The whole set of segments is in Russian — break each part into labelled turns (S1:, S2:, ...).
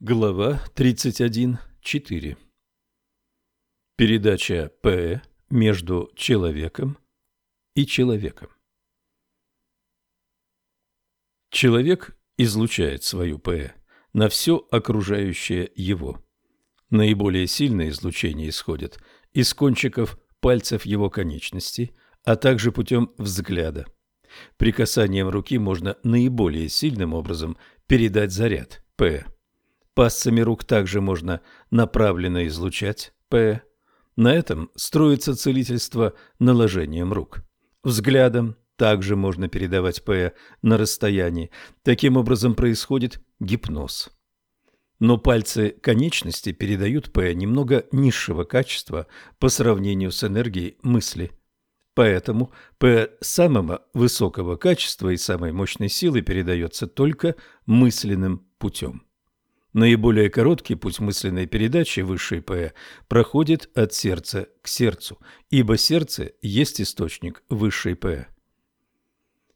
S1: Глава 31.4 Передача П между человеком и человеком. Человек излучает свою П на все окружающее его. Наиболее сильное излучение исходит из кончиков пальцев его конечностей, а также путем взгляда. Прикасанием руки можно наиболее сильным образом передать заряд П. Пассами рук также можно направленно излучать П. На этом строится целительство наложением рук. Взглядом также можно передавать П на расстоянии. Таким образом происходит гипноз. Но пальцы конечности передают П немного низшего качества по сравнению с энергией мысли. Поэтому П самого высокого качества и самой мощной силы передается только мысленным путем. Наиболее короткий путь мысленной передачи высшей ПЭ проходит от сердца к сердцу, ибо сердце есть источник высшей ПЭ.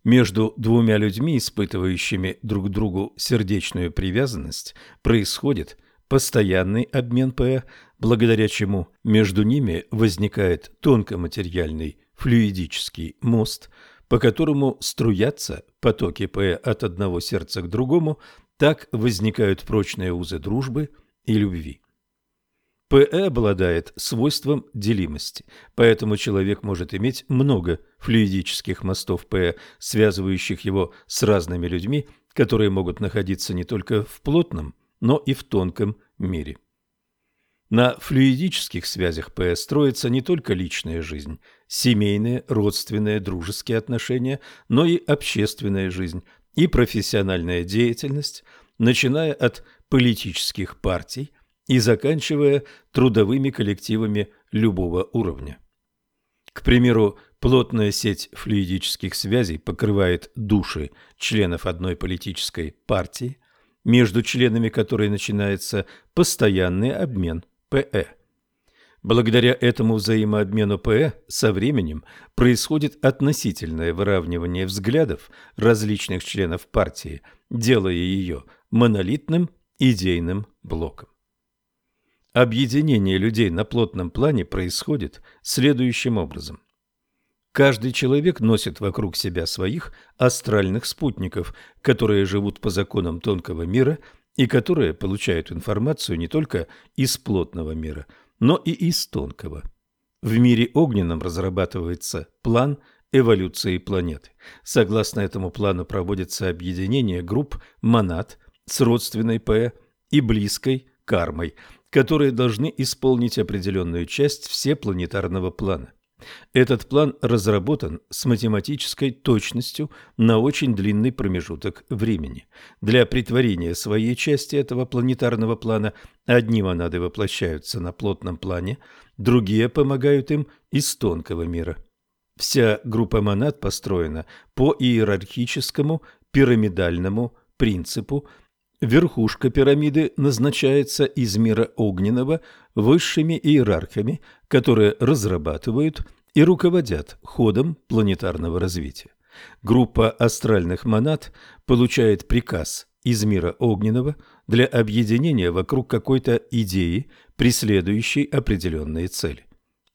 S1: Между двумя людьми, испытывающими друг другу сердечную привязанность, происходит постоянный обмен ПЭ, благодаря чему между ними возникает тонкоматериальный флюидический мост, по которому струятся потоки ПЭ от одного сердца к другому так возникают прочные узы дружбы и любви. ПЭ обладает свойством делимости, поэтому человек может иметь много флюидических мостов ПЭ, связывающих его с разными людьми, которые могут находиться не только в плотном, но и в тонком мире. На флюидических связях ПЭ строится не только личная жизнь, семейные, родственные, дружеские отношения, но и общественная жизнь – и профессиональная деятельность, начиная от политических партий и заканчивая трудовыми коллективами любого уровня. К примеру, плотная сеть флюидических связей покрывает души членов одной политической партии, между членами которой начинается постоянный обмен ПЭ. Благодаря этому взаимообмену ПЭ со временем происходит относительное выравнивание взглядов различных членов партии, делая ее монолитным идейным блоком. Объединение людей на плотном плане происходит следующим образом. Каждый человек носит вокруг себя своих астральных спутников, которые живут по законам тонкого мира и которые получают информацию не только из плотного мира – но и из тонкого. В мире огненном разрабатывается план эволюции планеты. Согласно этому плану проводится объединение групп монад с родственной П и близкой кармой, которые должны исполнить определенную часть всепланетарного плана. Этот план разработан с математической точностью на очень длинный промежуток времени. Для притворения своей части этого планетарного плана одни монады воплощаются на плотном плане, другие помогают им из тонкого мира. Вся группа монад построена по иерархическому пирамидальному принципу. Верхушка пирамиды назначается из мира огненного высшими иерархами, которые разрабатывают и руководят ходом планетарного развития. Группа астральных монад получает приказ из мира огненного для объединения вокруг какой-то идеи, преследующей определенные цели.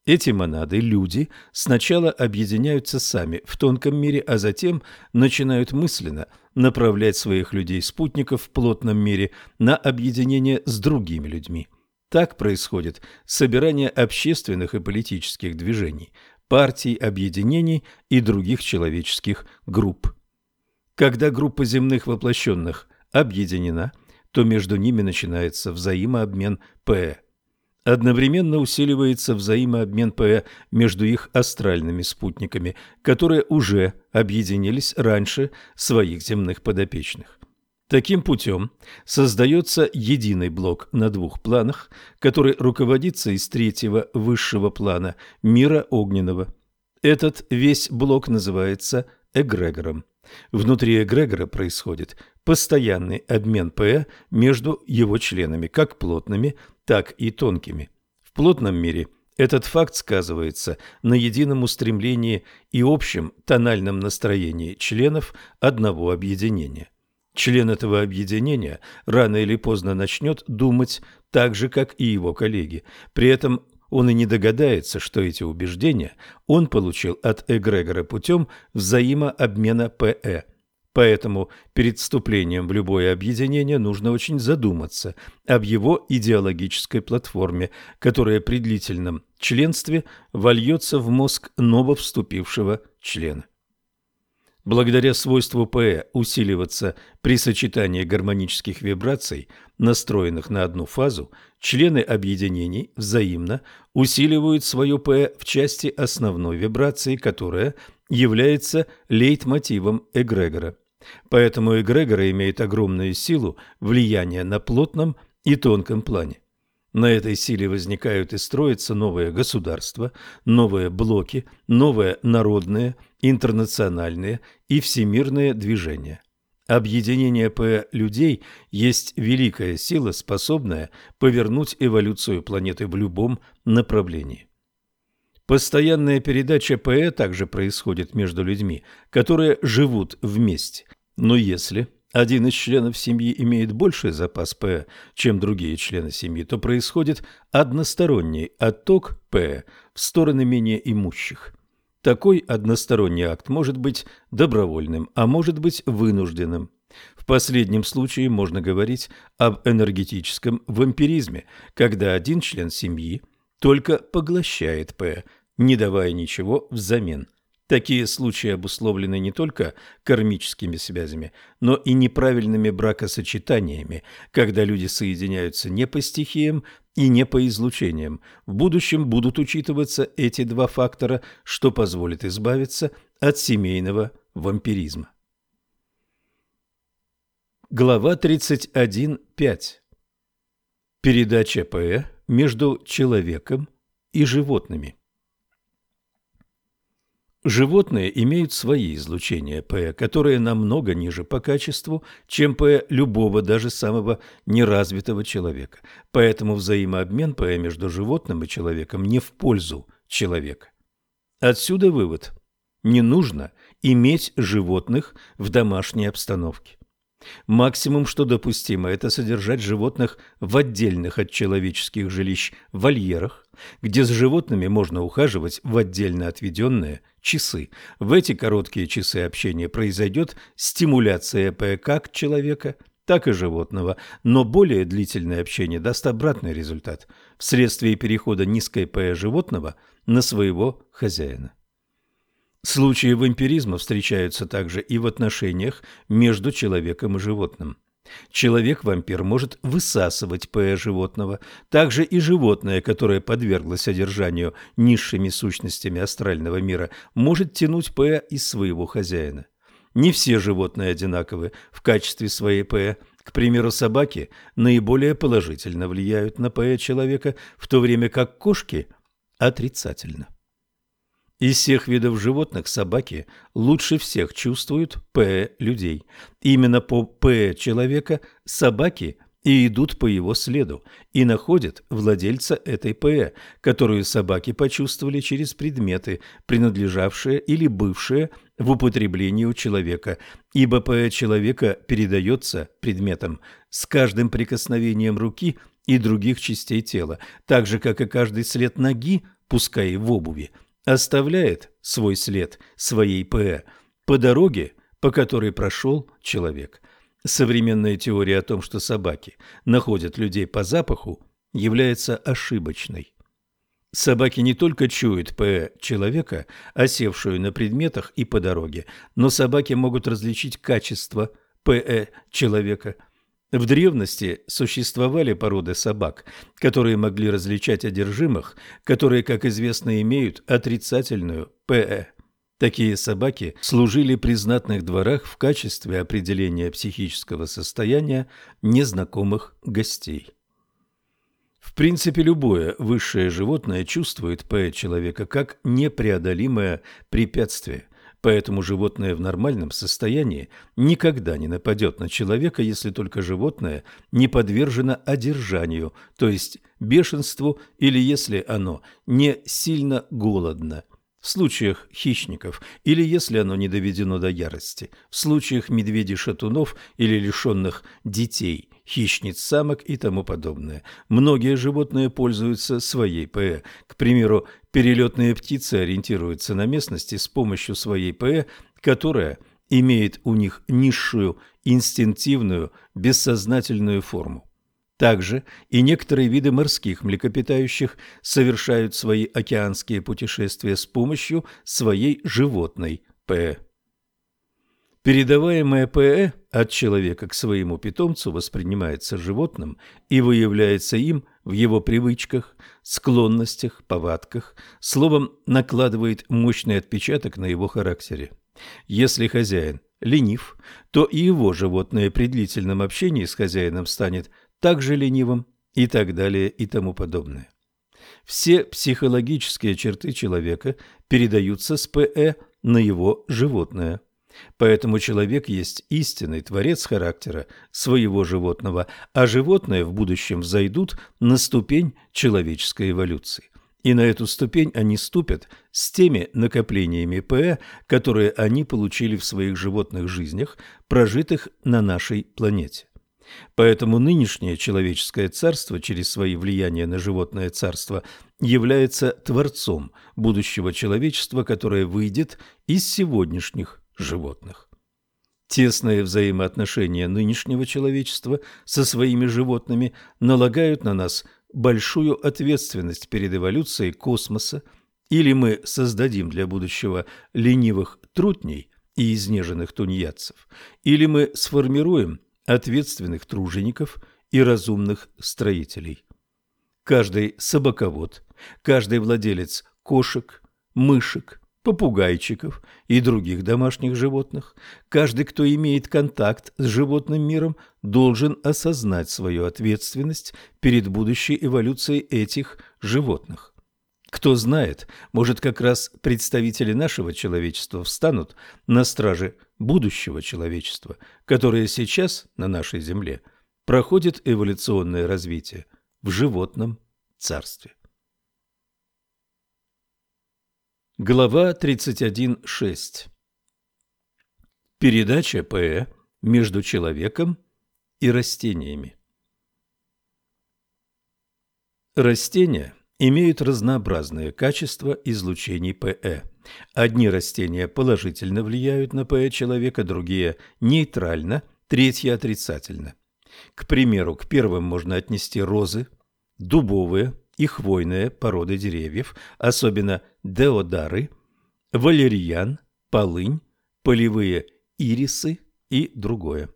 S1: Эти монады, люди, сначала объединяются сами в тонком мире, а затем начинают мысленно направлять своих людей-спутников в плотном мире на объединение с другими людьми. Так происходит собирание общественных и политических движений, партий, объединений и других человеческих групп. Когда группа земных воплощенных объединена, то между ними начинается взаимообмен ПЭ. Одновременно усиливается взаимообмен ПЭ между их астральными спутниками, которые уже объединились раньше своих земных подопечных. Таким путем создается единый блок на двух планах, который руководится из третьего высшего плана мира огненного. Этот весь блок называется эгрегором. Внутри эгрегора происходит постоянный обмен ПЭ между его членами, как плотными, так и тонкими. В плотном мире этот факт сказывается на едином устремлении и общем тональном настроении членов одного объединения. Член этого объединения рано или поздно начнет думать так же, как и его коллеги. При этом он и не догадается, что эти убеждения он получил от эгрегора путем взаимообмена ПЭ. Поэтому перед вступлением в любое объединение нужно очень задуматься об его идеологической платформе, которая при длительном членстве вольется в мозг нововступившего члена. Благодаря свойству ПЭ усиливаться при сочетании гармонических вибраций, настроенных на одну фазу, члены объединений взаимно усиливают свое ПЭ в части основной вибрации, которая является лейтмотивом эгрегора. Поэтому эгрегор имеет огромную силу влияния на плотном и тонком плане. На этой силе возникают и строятся новые государства, новые блоки, новые народные, интернациональные и всемирные движения. Объединение П людей есть великая сила, способная повернуть эволюцию планеты в любом направлении. Постоянная передача ПЭ также происходит между людьми, которые живут вместе. Но если один из членов семьи имеет больший запас П, чем другие члены семьи, то происходит односторонний отток П в стороны менее имущих. Такой односторонний акт может быть добровольным, а может быть вынужденным. В последнем случае можно говорить об энергетическом вампиризме, когда один член семьи только поглощает П, не давая ничего взамен. Такие случаи обусловлены не только кармическими связями, но и неправильными бракосочетаниями, когда люди соединяются не по стихиям и не по излучениям. В будущем будут учитываться эти два фактора, что позволит избавиться от семейного вампиризма. Глава 31.5. Передача ПЭ между человеком и животными. Животные имеют свои излучения ПЭ, которые намного ниже по качеству, чем ПЭ любого, даже самого неразвитого человека. Поэтому взаимообмен ПЭ между животным и человеком не в пользу человека. Отсюда вывод. Не нужно иметь животных в домашней обстановке. Максимум, что допустимо, это содержать животных в отдельных от человеческих жилищ вольерах, где с животными можно ухаживать в отдельно отведенные часы. В эти короткие часы общения произойдет стимуляция ПЭ как человека, так и животного, но более длительное общение даст обратный результат вследствие перехода низкой ПЭ животного на своего хозяина. Случаи вампиризма встречаются также и в отношениях между человеком и животным. Человек-вампир может высасывать ПЭ животного. Также и животное, которое подверглось содержанию низшими сущностями астрального мира, может тянуть ПЭ из своего хозяина. Не все животные одинаковы в качестве своей ПЭ. К примеру, собаки наиболее положительно влияют на ПЭ человека, в то время как кошки – отрицательно. Из всех видов животных собаки лучше всех чувствуют ПЭ людей. Именно по ПЭ человека собаки и идут по его следу, и находят владельца этой ПЭ, которую собаки почувствовали через предметы, принадлежавшие или бывшие в употреблении у человека, ибо ПЭ человека передается предметам с каждым прикосновением руки и других частей тела, так же, как и каждый след ноги, пускай и в обуви – оставляет свой след своей ПЭ по дороге, по которой прошел человек. Современная теория о том, что собаки находят людей по запаху, является ошибочной. Собаки не только чуют ПЭ человека, осевшую на предметах и по дороге, но собаки могут различить качество ПЭ человека – в древности существовали породы собак, которые могли различать одержимых, которые, как известно, имеют отрицательную ПЭ. Такие собаки служили при знатных дворах в качестве определения психического состояния незнакомых гостей. В принципе, любое высшее животное чувствует ПЭ человека как непреодолимое препятствие, Поэтому животное в нормальном состоянии никогда не нападет на человека, если только животное не подвержено одержанию, то есть бешенству, или если оно не сильно голодно. в случаях хищников или если оно не доведено до ярости, в случаях медведей-шатунов или лишенных детей, хищниц-самок и тому подобное. Многие животные пользуются своей ПЭ. К примеру, перелетные птицы ориентируются на местности с помощью своей ПЭ, которая имеет у них низшую инстинктивную бессознательную форму. Также и некоторые виды морских млекопитающих совершают свои океанские путешествия с помощью своей животной ПЭ. Передаваемое ПЭ от человека к своему питомцу воспринимается животным и выявляется им в его привычках, склонностях, повадках, словом, накладывает мощный отпечаток на его характере. Если хозяин ленив, то и его животное при длительном общении с хозяином станет – также ленивым и так далее и тому подобное. Все психологические черты человека передаются с ПЭ на его животное. Поэтому человек есть истинный творец характера своего животного, а животные в будущем взойдут на ступень человеческой эволюции. И на эту ступень они ступят с теми накоплениями ПЭ, которые они получили в своих животных жизнях, прожитых на нашей планете. Поэтому нынешнее человеческое царство через свои влияния на животное царство является творцом будущего человечества, которое выйдет из сегодняшних животных. Тесные взаимоотношения нынешнего человечества со своими животными налагают на нас большую ответственность перед эволюцией космоса, или мы создадим для будущего ленивых трутней и изнеженных тунеядцев, или мы сформируем ответственных тружеников и разумных строителей. Каждый собаковод, каждый владелец кошек, мышек, попугайчиков и других домашних животных, каждый, кто имеет контакт с животным миром, должен осознать свою ответственность перед будущей эволюцией этих животных. Кто знает, может, как раз представители нашего человечества встанут на страже будущего человечества, которое сейчас на нашей Земле проходит эволюционное развитие в животном царстве. Глава 31.6. Передача ПЭ между человеком и растениями. Растения – имеют разнообразные качества излучений ПЭ. Одни растения положительно влияют на ПЭ человека, другие нейтрально, третьи отрицательно. К примеру, к первым можно отнести розы, дубовые и хвойные породы деревьев, особенно деодары, валерьян, полынь, полевые ирисы и другое.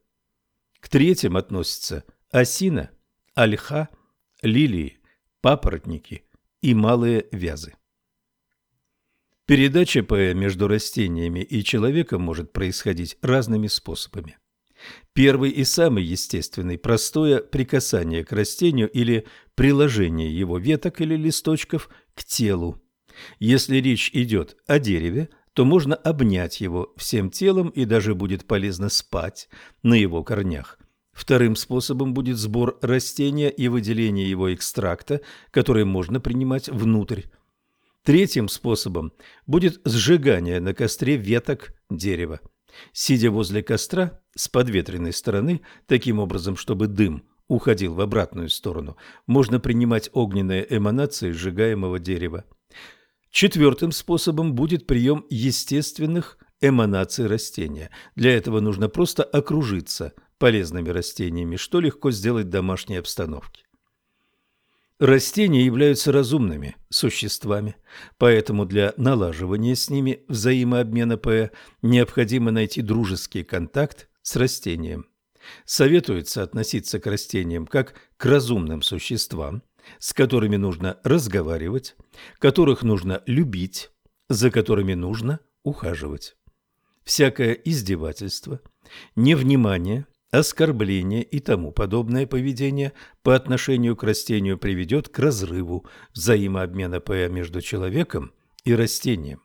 S1: К третьим относятся осина, ольха, лилии, папоротники, и малые вязы. Передача ПЭ между растениями и человеком может происходить разными способами. Первый и самый естественный – простое прикасание к растению или приложение его веток или листочков к телу. Если речь идет о дереве, то можно обнять его всем телом и даже будет полезно спать на его корнях. Вторым способом будет сбор растения и выделение его экстракта, который можно принимать внутрь. Третьим способом будет сжигание на костре веток дерева. Сидя возле костра с подветренной стороны, таким образом, чтобы дым уходил в обратную сторону, можно принимать огненные эманации сжигаемого дерева. Четвертым способом будет прием естественных эманаций растения. Для этого нужно просто окружиться – полезными растениями, что легко сделать в домашней обстановке. Растения являются разумными существами, поэтому для налаживания с ними взаимообмена ПЭ необходимо найти дружеский контакт с растением. Советуется относиться к растениям как к разумным существам, с которыми нужно разговаривать, которых нужно любить, за которыми нужно ухаживать. Всякое издевательство, невнимание – Оскорбление и тому подобное поведение по отношению к растению приведет к разрыву взаимообмена ПА между человеком и растением.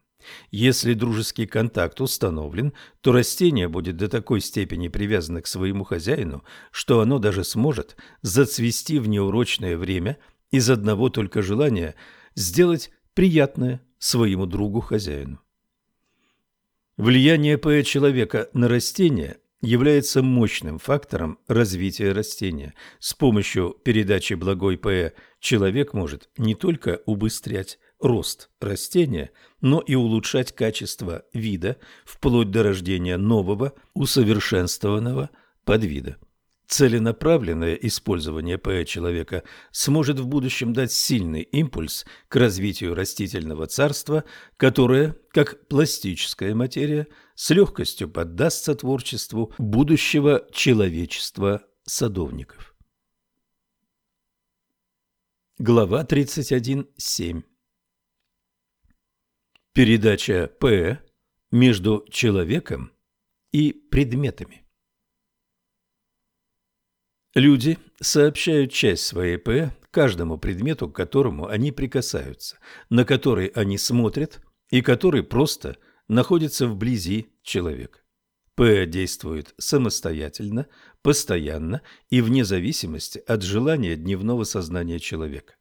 S1: Если дружеский контакт установлен, то растение будет до такой степени привязано к своему хозяину, что оно даже сможет зацвести в неурочное время из одного только желания сделать приятное своему другу-хозяину. Влияние ПЭ человека на растения является мощным фактором развития растения. С помощью передачи благой ПЭ человек может не только убыстрять рост растения, но и улучшать качество вида вплоть до рождения нового усовершенствованного подвида. Целенаправленное использование ПЭ человека сможет в будущем дать сильный импульс к развитию растительного царства, которое, как пластическая материя, с легкостью поддастся творчеству будущего человечества садовников. Глава 31.7 Передача П между человеком и предметами. Люди сообщают часть своей П каждому предмету, к которому они прикасаются, на который они смотрят и который просто находится вблизи человека. П действует самостоятельно, постоянно и вне зависимости от желания дневного сознания человека.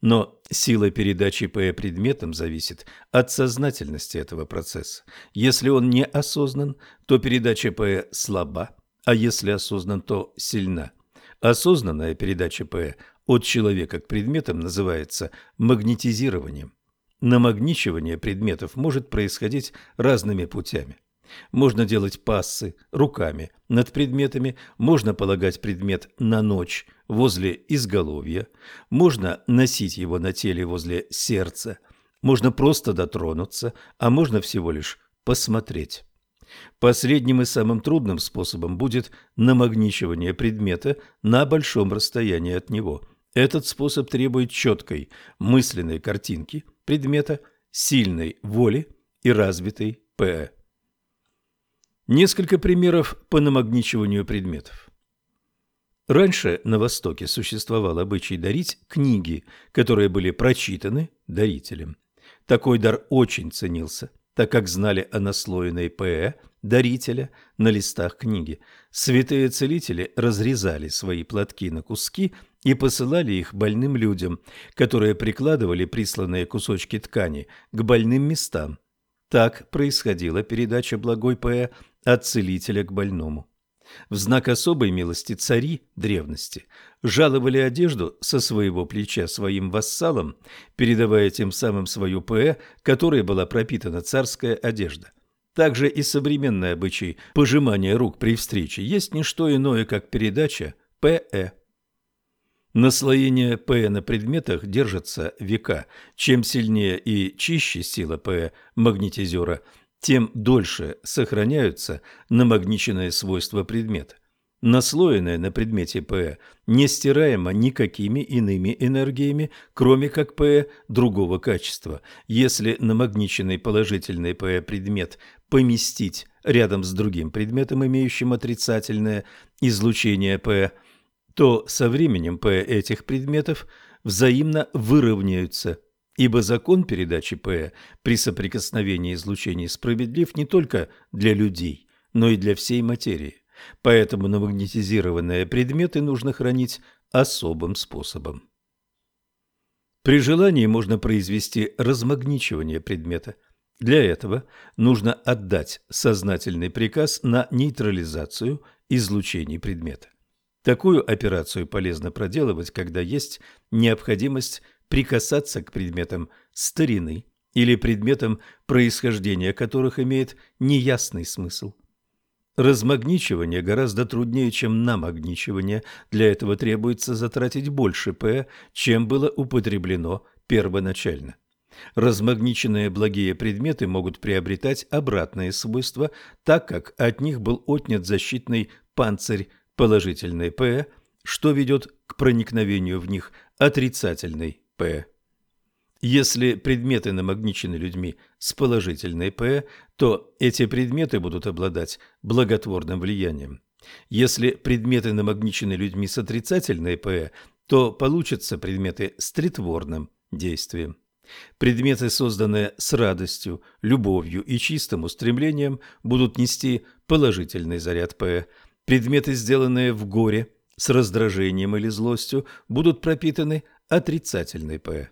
S1: Но сила передачи П предметам зависит от сознательности этого процесса. Если он не осознан, то передача П слаба, а если осознан, то сильна. Осознанная передача П от человека к предметам называется магнетизированием. Намагничивание предметов может происходить разными путями. Можно делать пассы руками над предметами, можно полагать предмет на ночь возле изголовья, можно носить его на теле возле сердца, можно просто дотронуться, а можно всего лишь посмотреть. Последним и самым трудным способом будет намагничивание предмета на большом расстоянии от него. Этот способ требует четкой мысленной картинки предмета, сильной воли и развитой ПЭ. Несколько примеров по намагничиванию предметов. Раньше на Востоке существовал обычай дарить книги, которые были прочитаны дарителем. Такой дар очень ценился, так как знали о наслоенной ПЭ дарителя на листах книги. Святые целители разрезали свои платки на куски и посылали их больным людям, которые прикладывали присланные кусочки ткани к больным местам. Так происходила передача благой ПЭ от целителя к больному. В знак особой милости цари древности жаловали одежду со своего плеча своим вассалам, передавая тем самым свою ПЭ, которой была пропитана царская одежда. Также и современный обычай пожимания рук при встрече есть не что иное, как передача ПЭ. Наслоение ПЭ на предметах держится века. Чем сильнее и чище сила ПЭ магнетизера, тем дольше сохраняются намагниченные свойства предмета. Наслоенное на предмете ПЭ не стираемо никакими иными энергиями, кроме как ПЭ другого качества. Если намагниченный положительный ПЭ предмет поместить рядом с другим предметом, имеющим отрицательное излучение ПЭ, то со временем ПЭ этих предметов взаимно выровняются ибо закон передачи ПЭ при соприкосновении излучений справедлив не только для людей, но и для всей материи. Поэтому намагнетизированные предметы нужно хранить особым способом. При желании можно произвести размагничивание предмета. Для этого нужно отдать сознательный приказ на нейтрализацию излучений предмета. Такую операцию полезно проделывать, когда есть необходимость прикасаться к предметам старины или предметам, происхождения которых имеет неясный смысл. Размагничивание гораздо труднее, чем намагничивание. Для этого требуется затратить больше П, чем было употреблено первоначально. Размагниченные благие предметы могут приобретать обратные свойства, так как от них был отнят защитный панцирь положительной П, что ведет к проникновению в них отрицательной П. Если предметы намагничены людьми с положительной П, то эти предметы будут обладать благотворным влиянием. Если предметы намагничены людьми с отрицательной П, то получатся предметы с тлетворным действием. Предметы, созданные с радостью, любовью и чистым устремлением, будут нести положительный заряд П. Предметы, сделанные в горе, с раздражением или злостью, будут пропитаны отрицательной П.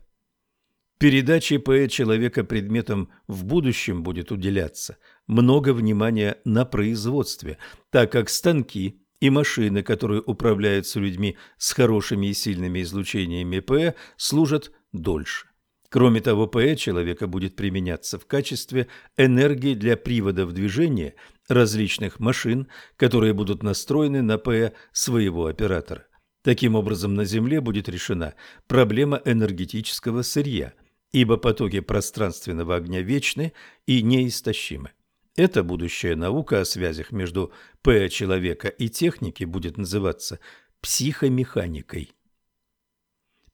S1: Передаче ПЭ человека предметом в будущем будет уделяться много внимания на производстве, так как станки и машины, которые управляются людьми с хорошими и сильными излучениями ПЭ, служат дольше. Кроме того, ПЭ человека будет применяться в качестве энергии для привода в движение различных машин, которые будут настроены на ПЭ своего оператора. Таким образом, на Земле будет решена проблема энергетического сырья, ибо потоки пространственного огня вечны и неистощимы. Эта будущая наука о связях между ПЭ человека и техники будет называться психомеханикой.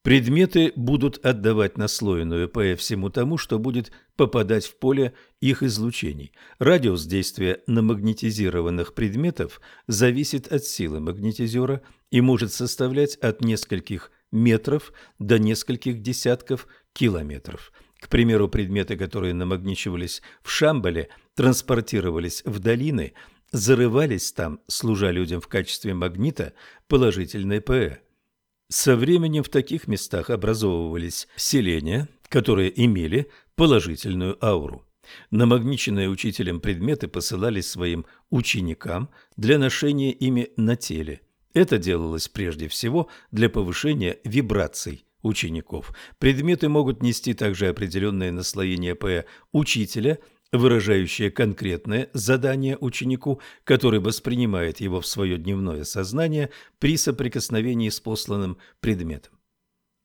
S1: Предметы будут отдавать наслоенную ПЭ всему тому, что будет попадать в поле их излучений. Радиус действия намагнетизированных предметов зависит от силы магнетизера и может составлять от нескольких метров до нескольких десятков километров. К примеру, предметы, которые намагничивались в Шамбале, транспортировались в долины, зарывались там, служа людям в качестве магнита положительной ПЭ. Со временем в таких местах образовывались селения, которые имели положительную ауру. Намагниченные учителем предметы посылались своим ученикам для ношения ими на теле. Это делалось прежде всего для повышения вибраций учеников. Предметы могут нести также определенное наслоение П учителя выражающее конкретное задание ученику, который воспринимает его в свое дневное сознание при соприкосновении с посланным предметом.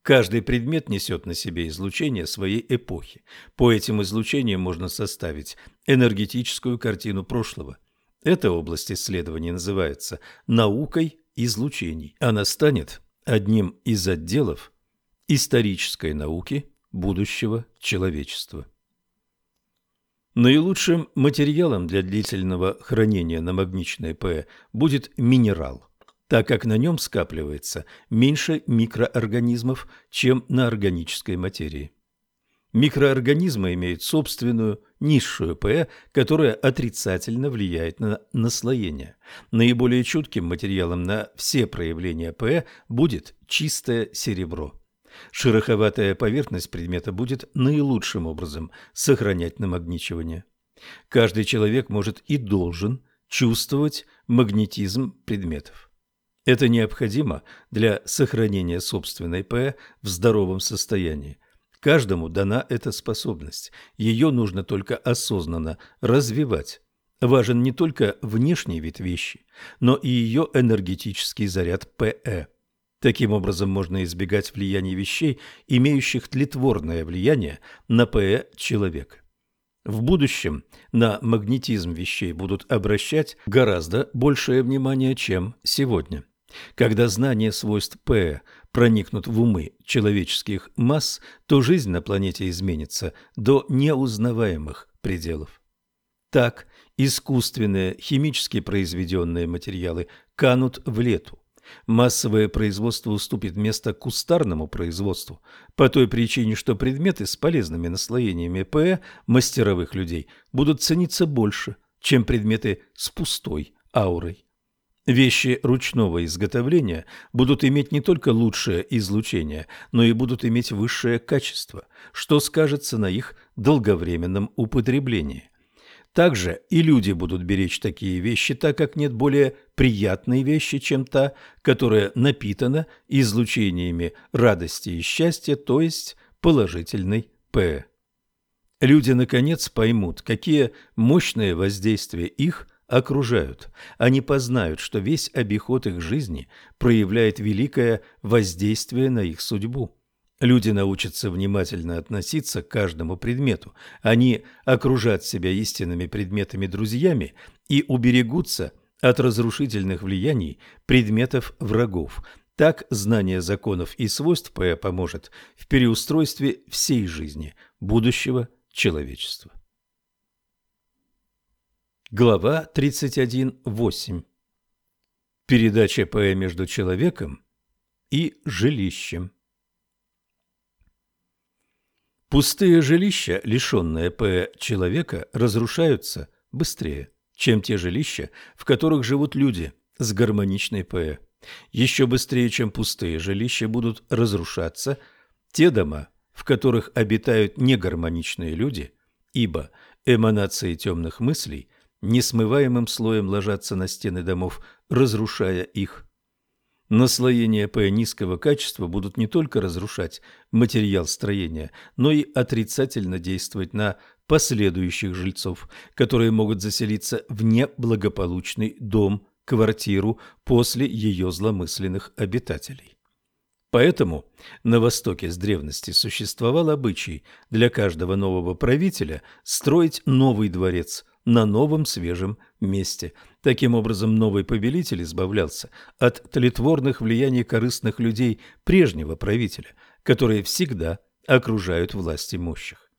S1: Каждый предмет несет на себе излучение своей эпохи. По этим излучениям можно составить энергетическую картину прошлого. Эта область исследования называется наукой излучений. Она станет одним из отделов исторической науки будущего человечества. Наилучшим материалом для длительного хранения намагничной ПЭ будет минерал, так как на нем скапливается меньше микроорганизмов, чем на органической материи. Микроорганизмы имеют собственную низшую ПЭ, которая отрицательно влияет на наслоение. Наиболее чутким материалом на все проявления ПЭ будет чистое серебро. Шероховатая поверхность предмета будет наилучшим образом сохранять намагничивание. Каждый человек может и должен чувствовать магнетизм предметов. Это необходимо для сохранения собственной П в здоровом состоянии. Каждому дана эта способность. Ее нужно только осознанно развивать. Важен не только внешний вид вещи, но и ее энергетический заряд ПЭ. Таким образом, можно избегать влияния вещей, имеющих тлетворное влияние на ПЭ человека. В будущем на магнетизм вещей будут обращать гораздо большее внимание, чем сегодня. Когда знание свойств ПЭ проникнут в умы человеческих масс, то жизнь на планете изменится до неузнаваемых пределов. Так, искусственные, химически произведенные материалы канут в лету. Массовое производство уступит место кустарному производству по той причине, что предметы с полезными наслоениями ПЭ мастеровых людей будут цениться больше, чем предметы с пустой аурой. Вещи ручного изготовления будут иметь не только лучшее излучение, но и будут иметь высшее качество, что скажется на их долговременном употреблении. Также и люди будут беречь такие вещи, так как нет более приятной вещи, чем та, которая напитана излучениями радости и счастья, то есть положительной П. Люди, наконец, поймут, какие мощные воздействия их окружают. Они познают, что весь обиход их жизни проявляет великое воздействие на их судьбу. Люди научатся внимательно относиться к каждому предмету. Они окружат себя истинными предметами-друзьями и уберегутся от разрушительных влияний предметов врагов. Так знание законов и свойств ПЭ поможет в переустройстве всей жизни будущего человечества. Глава 31.8. Передача ПЭ между человеком и жилищем. Пустые жилища, лишенные П человека, разрушаются быстрее, чем те жилища, в которых живут люди с гармоничной П. Еще быстрее, чем пустые жилища, будут разрушаться те дома, в которых обитают негармоничные люди, ибо эманации темных мыслей несмываемым слоем ложатся на стены домов, разрушая их. Наслоения П низкого качества будут не только разрушать материал строения, но и отрицательно действовать на последующих жильцов, которые могут заселиться в неблагополучный дом, квартиру после ее зломысленных обитателей. Поэтому на Востоке с древности существовал обычай для каждого нового правителя строить новый дворец на новом свежем месте. Таким образом, новый повелитель избавлялся от тлетворных влияний корыстных людей прежнего правителя, которые всегда окружают власть имущих.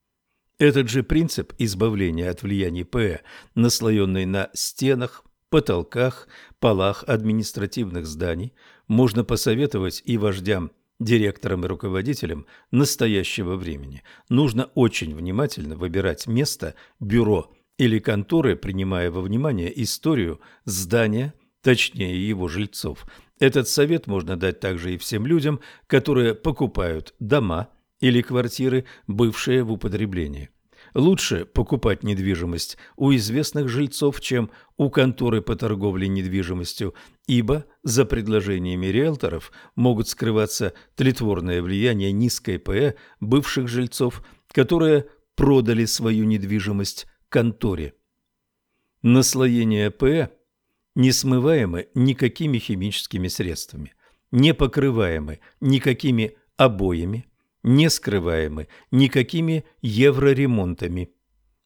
S1: Этот же принцип избавления от влияний П, наслоенный на стенах, потолках, полах административных зданий, можно посоветовать и вождям, директорам и руководителям настоящего времени. Нужно очень внимательно выбирать место, бюро или конторы, принимая во внимание историю здания, точнее его жильцов. Этот совет можно дать также и всем людям, которые покупают дома или квартиры, бывшие в употреблении. Лучше покупать недвижимость у известных жильцов, чем у конторы по торговле недвижимостью, ибо за предложениями риэлторов могут скрываться тлетворное влияние низкой ПЭ бывших жильцов, которые продали свою недвижимость конторе. Наслоение ПЭ не смываемы никакими химическими средствами, не покрываемы никакими обоями, не скрываемы никакими евроремонтами.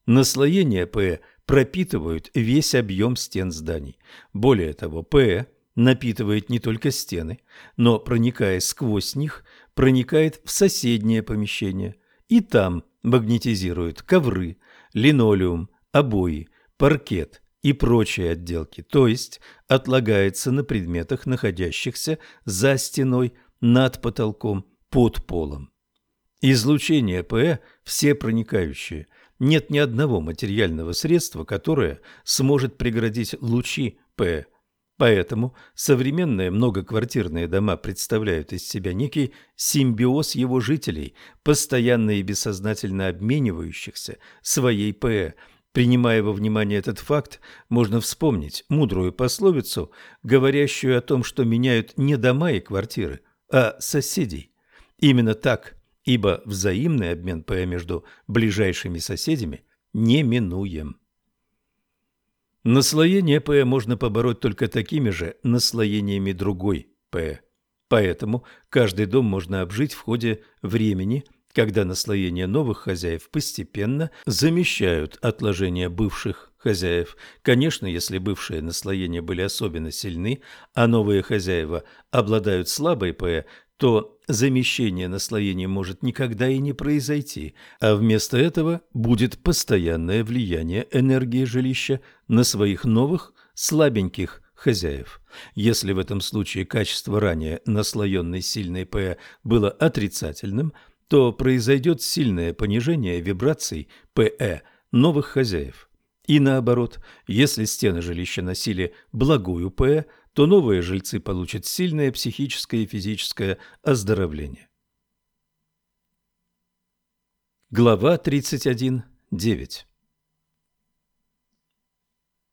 S1: Наслоения ПЭ пропитывают весь объем стен зданий. Более того, ПЭ напитывает не только стены, но, проникая сквозь них, проникает в соседнее помещение и там магнетизирует ковры, линолеум, обои, паркет и прочие отделки, то есть отлагается на предметах, находящихся за стеной, над потолком, под полом. Излучение ПЭ все проникающие. Нет ни одного материального средства, которое сможет преградить лучи ПЭ. Поэтому современные многоквартирные дома представляют из себя некий симбиоз его жителей, постоянно и бессознательно обменивающихся своей ПЭ. Принимая во внимание этот факт, можно вспомнить мудрую пословицу, говорящую о том, что меняют не дома и квартиры, а соседей. Именно так – ибо взаимный обмен ПЭ между ближайшими соседями неминуем. Наслоение ПЭ можно побороть только такими же наслоениями другой ПЭ. Поэтому каждый дом можно обжить в ходе времени, когда наслоения новых хозяев постепенно замещают отложения бывших хозяев. Конечно, если бывшие наслоения были особенно сильны, а новые хозяева обладают слабой ПЭ, то замещение наслоения может никогда и не произойти, а вместо этого будет постоянное влияние энергии жилища на своих новых слабеньких хозяев. Если в этом случае качество ранее наслоенной сильной ПЭ было отрицательным, то произойдет сильное понижение вибраций ПЭ новых хозяев. И наоборот, если стены жилища носили благую ПЭ, то новые жильцы получат сильное психическое и физическое оздоровление. Глава 31.9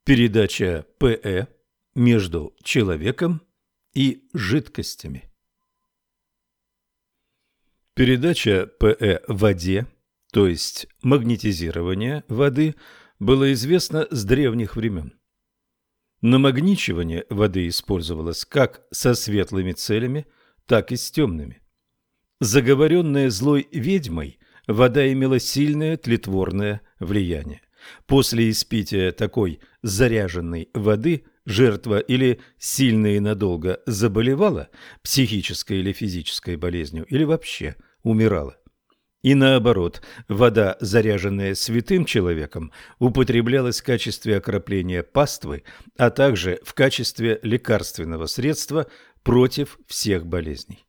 S1: Передача ПЭ между человеком и жидкостями. Передача ПЭ в воде, то есть магнетизирование воды, было известно с древних времен. Намагничивание воды использовалось как со светлыми целями, так и с темными. Заговоренная злой ведьмой, вода имела сильное тлетворное влияние. После испития такой заряженной воды жертва или сильно и надолго заболевала психической или физической болезнью, или вообще умирала. И наоборот, вода, заряженная святым человеком, употреблялась в качестве окропления паствы, а также в качестве лекарственного средства против всех болезней.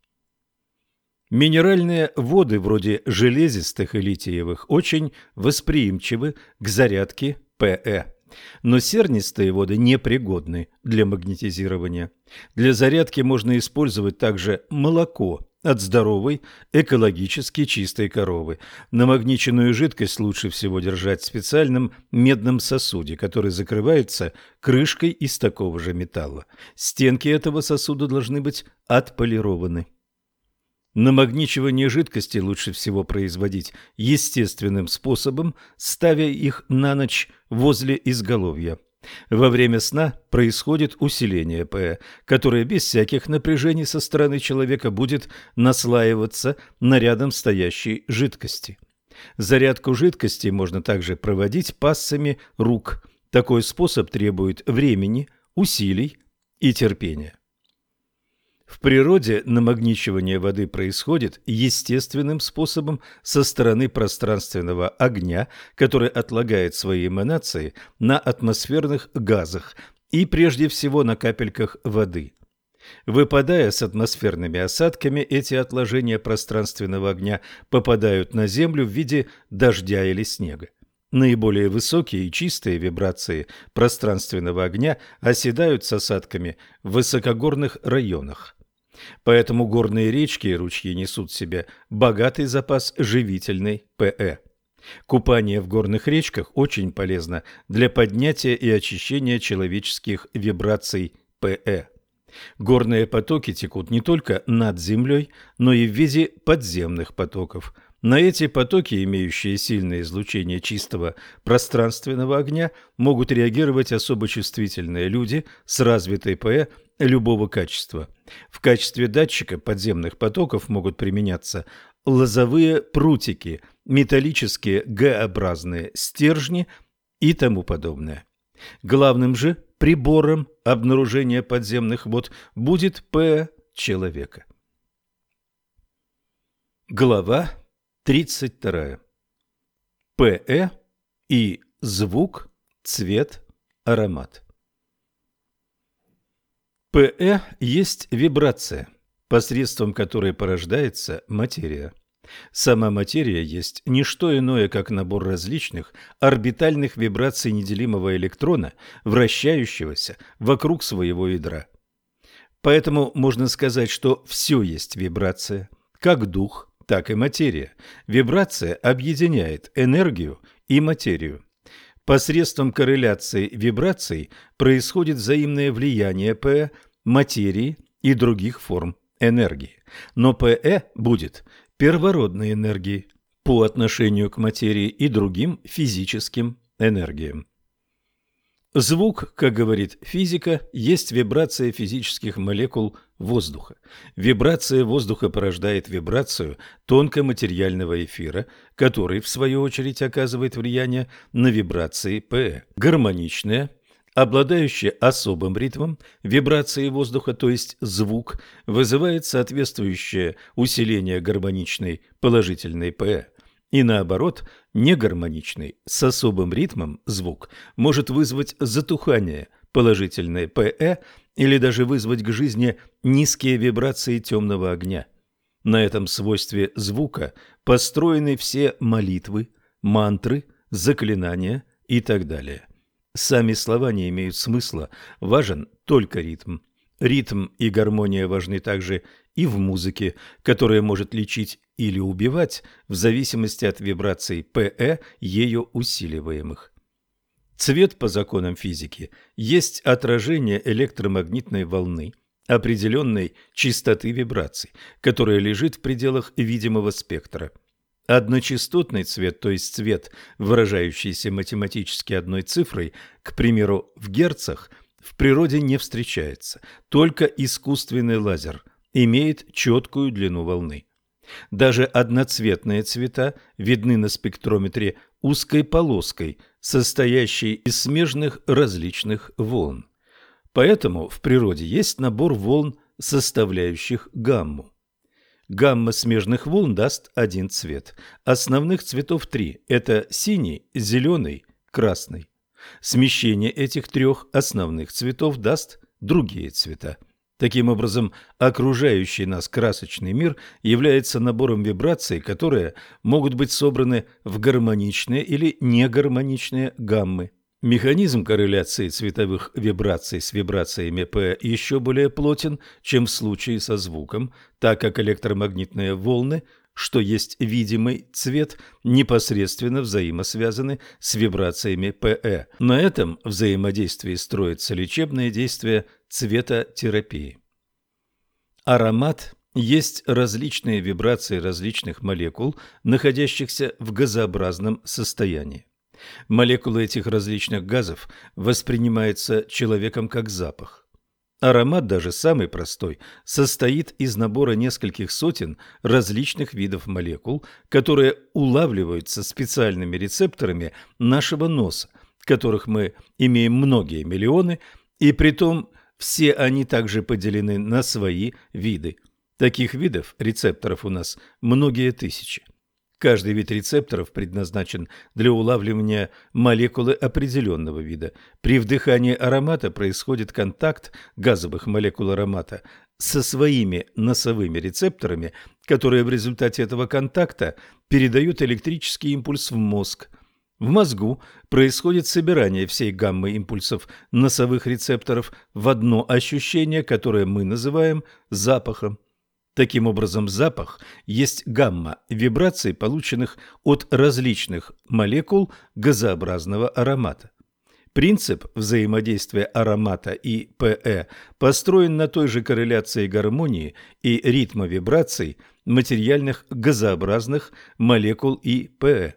S1: Минеральные воды вроде железистых и литиевых очень восприимчивы к зарядке ПЭ. Но сернистые воды непригодны для магнетизирования. Для зарядки можно использовать также молоко от здоровой, экологически чистой коровы. Намагниченную жидкость лучше всего держать в специальном медном сосуде, который закрывается крышкой из такого же металла. Стенки этого сосуда должны быть отполированы. Намагничивание жидкости лучше всего производить естественным способом, ставя их на ночь возле изголовья. Во время сна происходит усиление П, которое без всяких напряжений со стороны человека будет наслаиваться на рядом стоящей жидкости. Зарядку жидкости можно также проводить пассами рук. Такой способ требует времени, усилий и терпения. В природе намагничивание воды происходит естественным способом со стороны пространственного огня, который отлагает свои эманации на атмосферных газах и прежде всего на капельках воды. Выпадая с атмосферными осадками, эти отложения пространственного огня попадают на Землю в виде дождя или снега. Наиболее высокие и чистые вибрации пространственного огня оседают с осадками в высокогорных районах. Поэтому горные речки и ручьи несут в себе богатый запас живительной ПЭ. Купание в горных речках очень полезно для поднятия и очищения человеческих вибраций ПЭ. Горные потоки текут не только над землей, но и в виде подземных потоков. На эти потоки, имеющие сильное излучение чистого пространственного огня, могут реагировать особо чувствительные люди с развитой ПЭ любого качества. В качестве датчика подземных потоков могут применяться лозовые прутики, металлические Г-образные стержни и тому подобное. Главным же прибором обнаружения подземных вод будет П человека. Глава 32. ПЭ и звук, цвет, аромат. ПЭ есть вибрация, посредством которой порождается материя. Сама материя есть не что иное, как набор различных орбитальных вибраций неделимого электрона, вращающегося вокруг своего ядра. Поэтому можно сказать, что все есть вибрация, как дух, так и материя. Вибрация объединяет энергию и материю. Посредством корреляции вибраций происходит взаимное влияние П, материи и других форм энергии. Но ПЭ будет первородной энергией по отношению к материи и другим физическим энергиям. Звук, как говорит физика, есть вибрация физических молекул воздуха. Вибрация воздуха порождает вибрацию тонкоматериального эфира, который, в свою очередь, оказывает влияние на вибрации ПЭ. Гармоничная, обладающая особым ритмом, вибрации воздуха, то есть звук, вызывает соответствующее усиление гармоничной положительной ПЭ. И наоборот, негармоничный с особым ритмом звук может вызвать затухание положительной ПЭ или даже вызвать к жизни низкие вибрации темного огня. На этом свойстве звука построены все молитвы, мантры, заклинания и так далее. Сами слова не имеют смысла, важен только ритм. Ритм и гармония важны также и в музыке, которая может лечить или убивать в зависимости от вибраций ПЭ, ее усиливаемых. Цвет по законам физики есть отражение электромагнитной волны определенной частоты вибраций, которая лежит в пределах видимого спектра. Одночастотный цвет, то есть цвет, выражающийся математически одной цифрой, к примеру, в герцах, в природе не встречается, только искусственный лазер имеет четкую длину волны. Даже одноцветные цвета видны на спектрометре узкой полоской, состоящей из смежных различных волн. Поэтому в природе есть набор волн, составляющих гамму. Гамма смежных волн даст один цвет. Основных цветов три – это синий, зеленый, красный. Смещение этих трех основных цветов даст другие цвета. Таким образом, окружающий нас красочный мир является набором вибраций, которые могут быть собраны в гармоничные или негармоничные гаммы. Механизм корреляции цветовых вибраций с вибрациями П еще более плотен, чем в случае со звуком, так как электромагнитные волны, что есть видимый цвет, непосредственно взаимосвязаны с вибрациями ПЭ. На этом взаимодействии строится лечебное действие цветотерапии. Аромат есть различные вибрации различных молекул, находящихся в газообразном состоянии. Молекулы этих различных газов воспринимаются человеком как запах. Аромат, даже самый простой, состоит из набора нескольких сотен различных видов молекул, которые улавливаются специальными рецепторами нашего носа, которых мы имеем многие миллионы, и притом все они также поделены на свои виды. Таких видов рецепторов у нас многие тысячи. Каждый вид рецепторов предназначен для улавливания молекулы определенного вида. При вдыхании аромата происходит контакт газовых молекул аромата со своими носовыми рецепторами, которые в результате этого контакта передают электрический импульс в мозг. В мозгу происходит собирание всей гаммы импульсов носовых рецепторов в одно ощущение, которое мы называем запахом. Таким образом, запах есть гамма вибраций, полученных от различных молекул газообразного аромата. Принцип взаимодействия аромата и ПЭ построен на той же корреляции гармонии и ритма вибраций материальных газообразных молекул и ПЭ.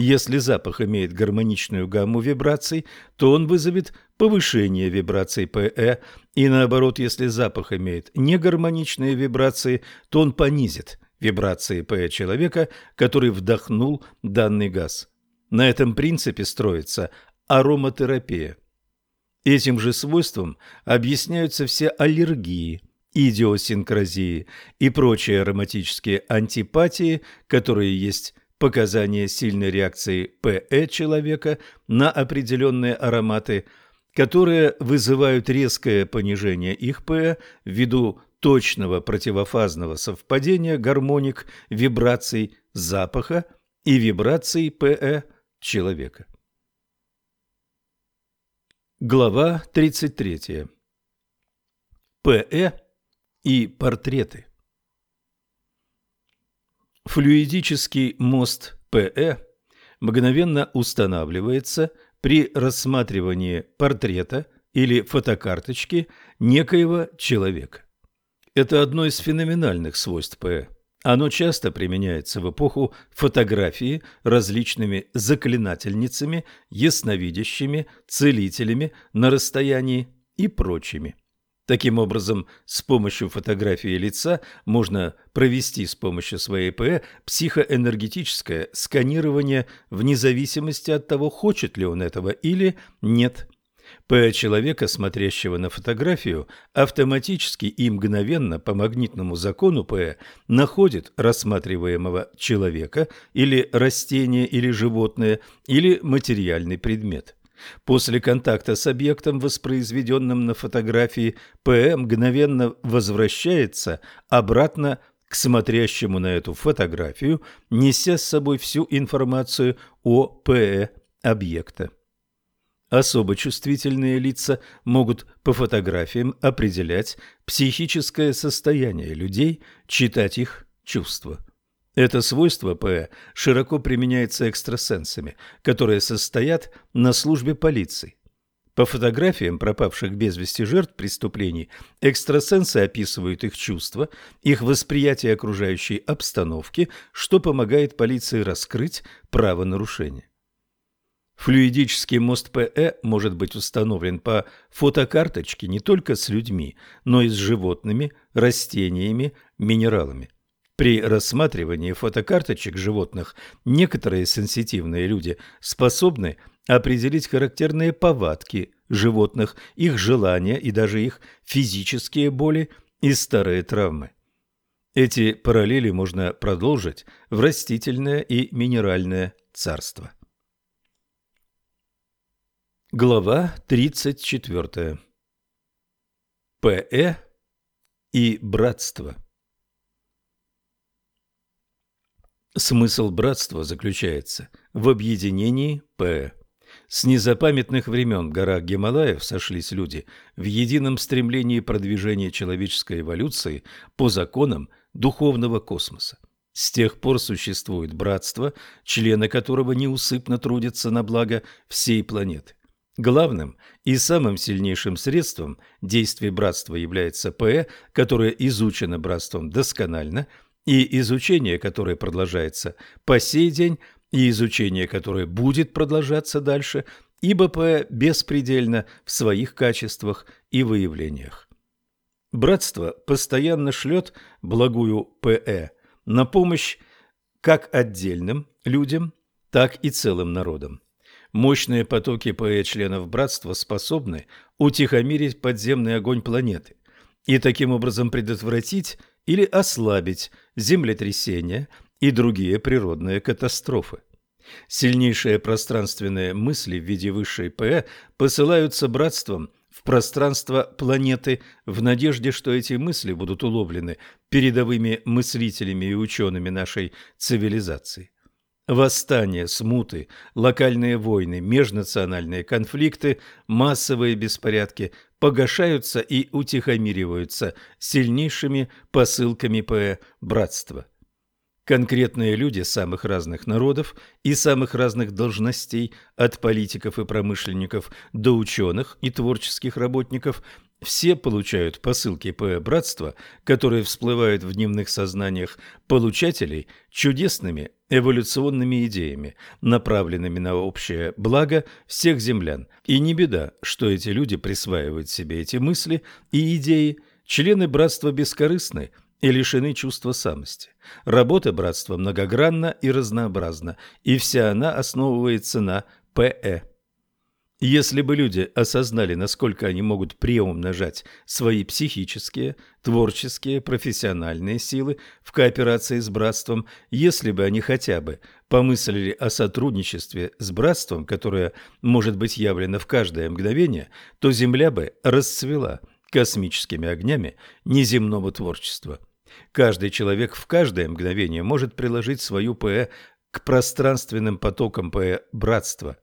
S1: Если запах имеет гармоничную гамму вибраций, то он вызовет повышение вибраций ПЭ, и наоборот, если запах имеет негармоничные вибрации, то он понизит вибрации ПЭ человека, который вдохнул данный газ. На этом принципе строится ароматерапия. Этим же свойством объясняются все аллергии, идиосинкразии и прочие ароматические антипатии, которые есть показания сильной реакции ПЭ человека на определенные ароматы, которые вызывают резкое понижение их ПЭ ввиду точного противофазного совпадения гармоник вибраций запаха и вибраций ПЭ человека. Глава 33. ПЭ и портреты. Флюидический мост ПЭ мгновенно устанавливается при рассматривании портрета или фотокарточки некоего человека. Это одно из феноменальных свойств ПЭ. Оно часто применяется в эпоху фотографии различными заклинательницами, ясновидящими, целителями на расстоянии и прочими. Таким образом, с помощью фотографии лица можно провести с помощью своей ПЭ психоэнергетическое сканирование вне зависимости от того, хочет ли он этого или нет. ПЭ человека, смотрящего на фотографию, автоматически и мгновенно по магнитному закону ПЭ находит рассматриваемого человека или растение или животное или материальный предмет. После контакта с объектом, воспроизведенным на фотографии, ПЭ мгновенно возвращается обратно к смотрящему на эту фотографию, неся с собой всю информацию о ПЭ объекта. Особо чувствительные лица могут по фотографиям определять психическое состояние людей, читать их чувства. Это свойство ПЭ широко применяется экстрасенсами, которые состоят на службе полиции. По фотографиям пропавших без вести жертв преступлений экстрасенсы описывают их чувства, их восприятие окружающей обстановки, что помогает полиции раскрыть правонарушение. Флюидический мост ПЭ может быть установлен по фотокарточке не только с людьми, но и с животными, растениями, минералами. При рассматривании фотокарточек животных некоторые сенситивные люди способны определить характерные повадки животных, их желания и даже их физические боли и старые травмы. Эти параллели можно продолжить в растительное и минеральное царство. Глава 34. ПЭ и братство. Смысл братства заключается в объединении П. С незапамятных времен в горах Гималаев сошлись люди в едином стремлении продвижения человеческой эволюции по законам духовного космоса. С тех пор существует братство, члены которого неусыпно трудятся на благо всей планеты. Главным и самым сильнейшим средством действий братства является ПЭ, которое изучено братством досконально, и изучение, которое продолжается по сей день – и изучение которое будет продолжаться дальше, ибо П беспредельно в своих качествах и выявлениях. Братство постоянно шлет благую ПЭ на помощь как отдельным людям, так и целым народам. Мощные потоки ПЭ членов братства способны утихомирить подземный огонь планеты и таким образом предотвратить или ослабить землетрясения – и другие природные катастрофы. Сильнейшие пространственные мысли в виде высшей ПЭ посылаются братством в пространство планеты в надежде, что эти мысли будут уловлены передовыми мыслителями и учеными нашей цивилизации. Восстания, смуты, локальные войны, межнациональные конфликты, массовые беспорядки погашаются и утихомириваются сильнейшими посылками ПЭ братства – Конкретные люди самых разных народов и самых разных должностей, от политиков и промышленников до ученых и творческих работников, все получают посылки по братства, которые всплывают в дневных сознаниях получателей чудесными эволюционными идеями, направленными на общее благо всех землян. И не беда, что эти люди присваивают себе эти мысли и идеи. Члены братства бескорыстны – и лишены чувства самости. Работа братства многогранна и разнообразна, и вся она основывается на ПЭ. Если бы люди осознали, насколько они могут преумножать свои психические, творческие, профессиональные силы в кооперации с братством, если бы они хотя бы помыслили о сотрудничестве с братством, которое может быть явлено в каждое мгновение, то Земля бы расцвела космическими огнями неземного творчества. Каждый человек в каждое мгновение может приложить свою ПЭ к пространственным потокам ПЭ братства.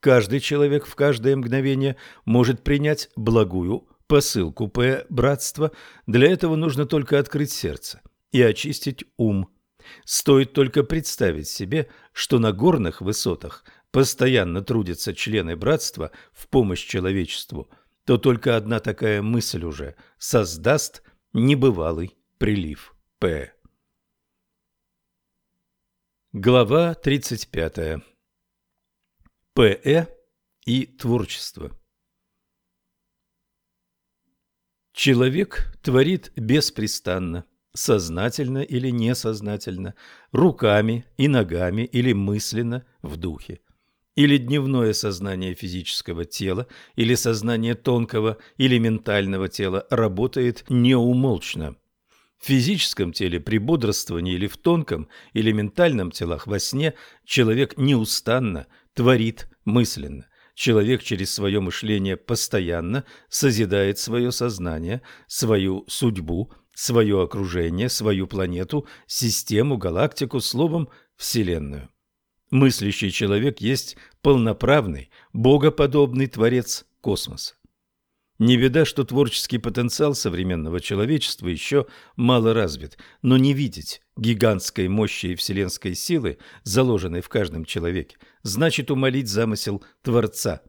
S1: Каждый человек в каждое мгновение может принять благую посылку ПЭ братства. Для этого нужно только открыть сердце и очистить ум. Стоит только представить себе, что на горных высотах постоянно трудятся члены братства в помощь человечеству, то только одна такая мысль уже создаст небывалый Прилив. П. Глава 35. П.Э. и творчество. Человек творит беспрестанно, сознательно или несознательно, руками и ногами или мысленно в духе. Или дневное сознание физического тела, или сознание тонкого или ментального тела работает неумолчно – в физическом теле при бодрствовании или в тонком или ментальном телах во сне человек неустанно творит мысленно. Человек через свое мышление постоянно созидает свое сознание, свою судьбу, свое окружение, свою планету, систему, галактику, словом, Вселенную. Мыслящий человек есть полноправный, богоподобный творец космоса. Не беда, что творческий потенциал современного человечества еще мало развит, но не видеть гигантской мощи и вселенской силы, заложенной в каждом человеке, значит умолить замысел Творца.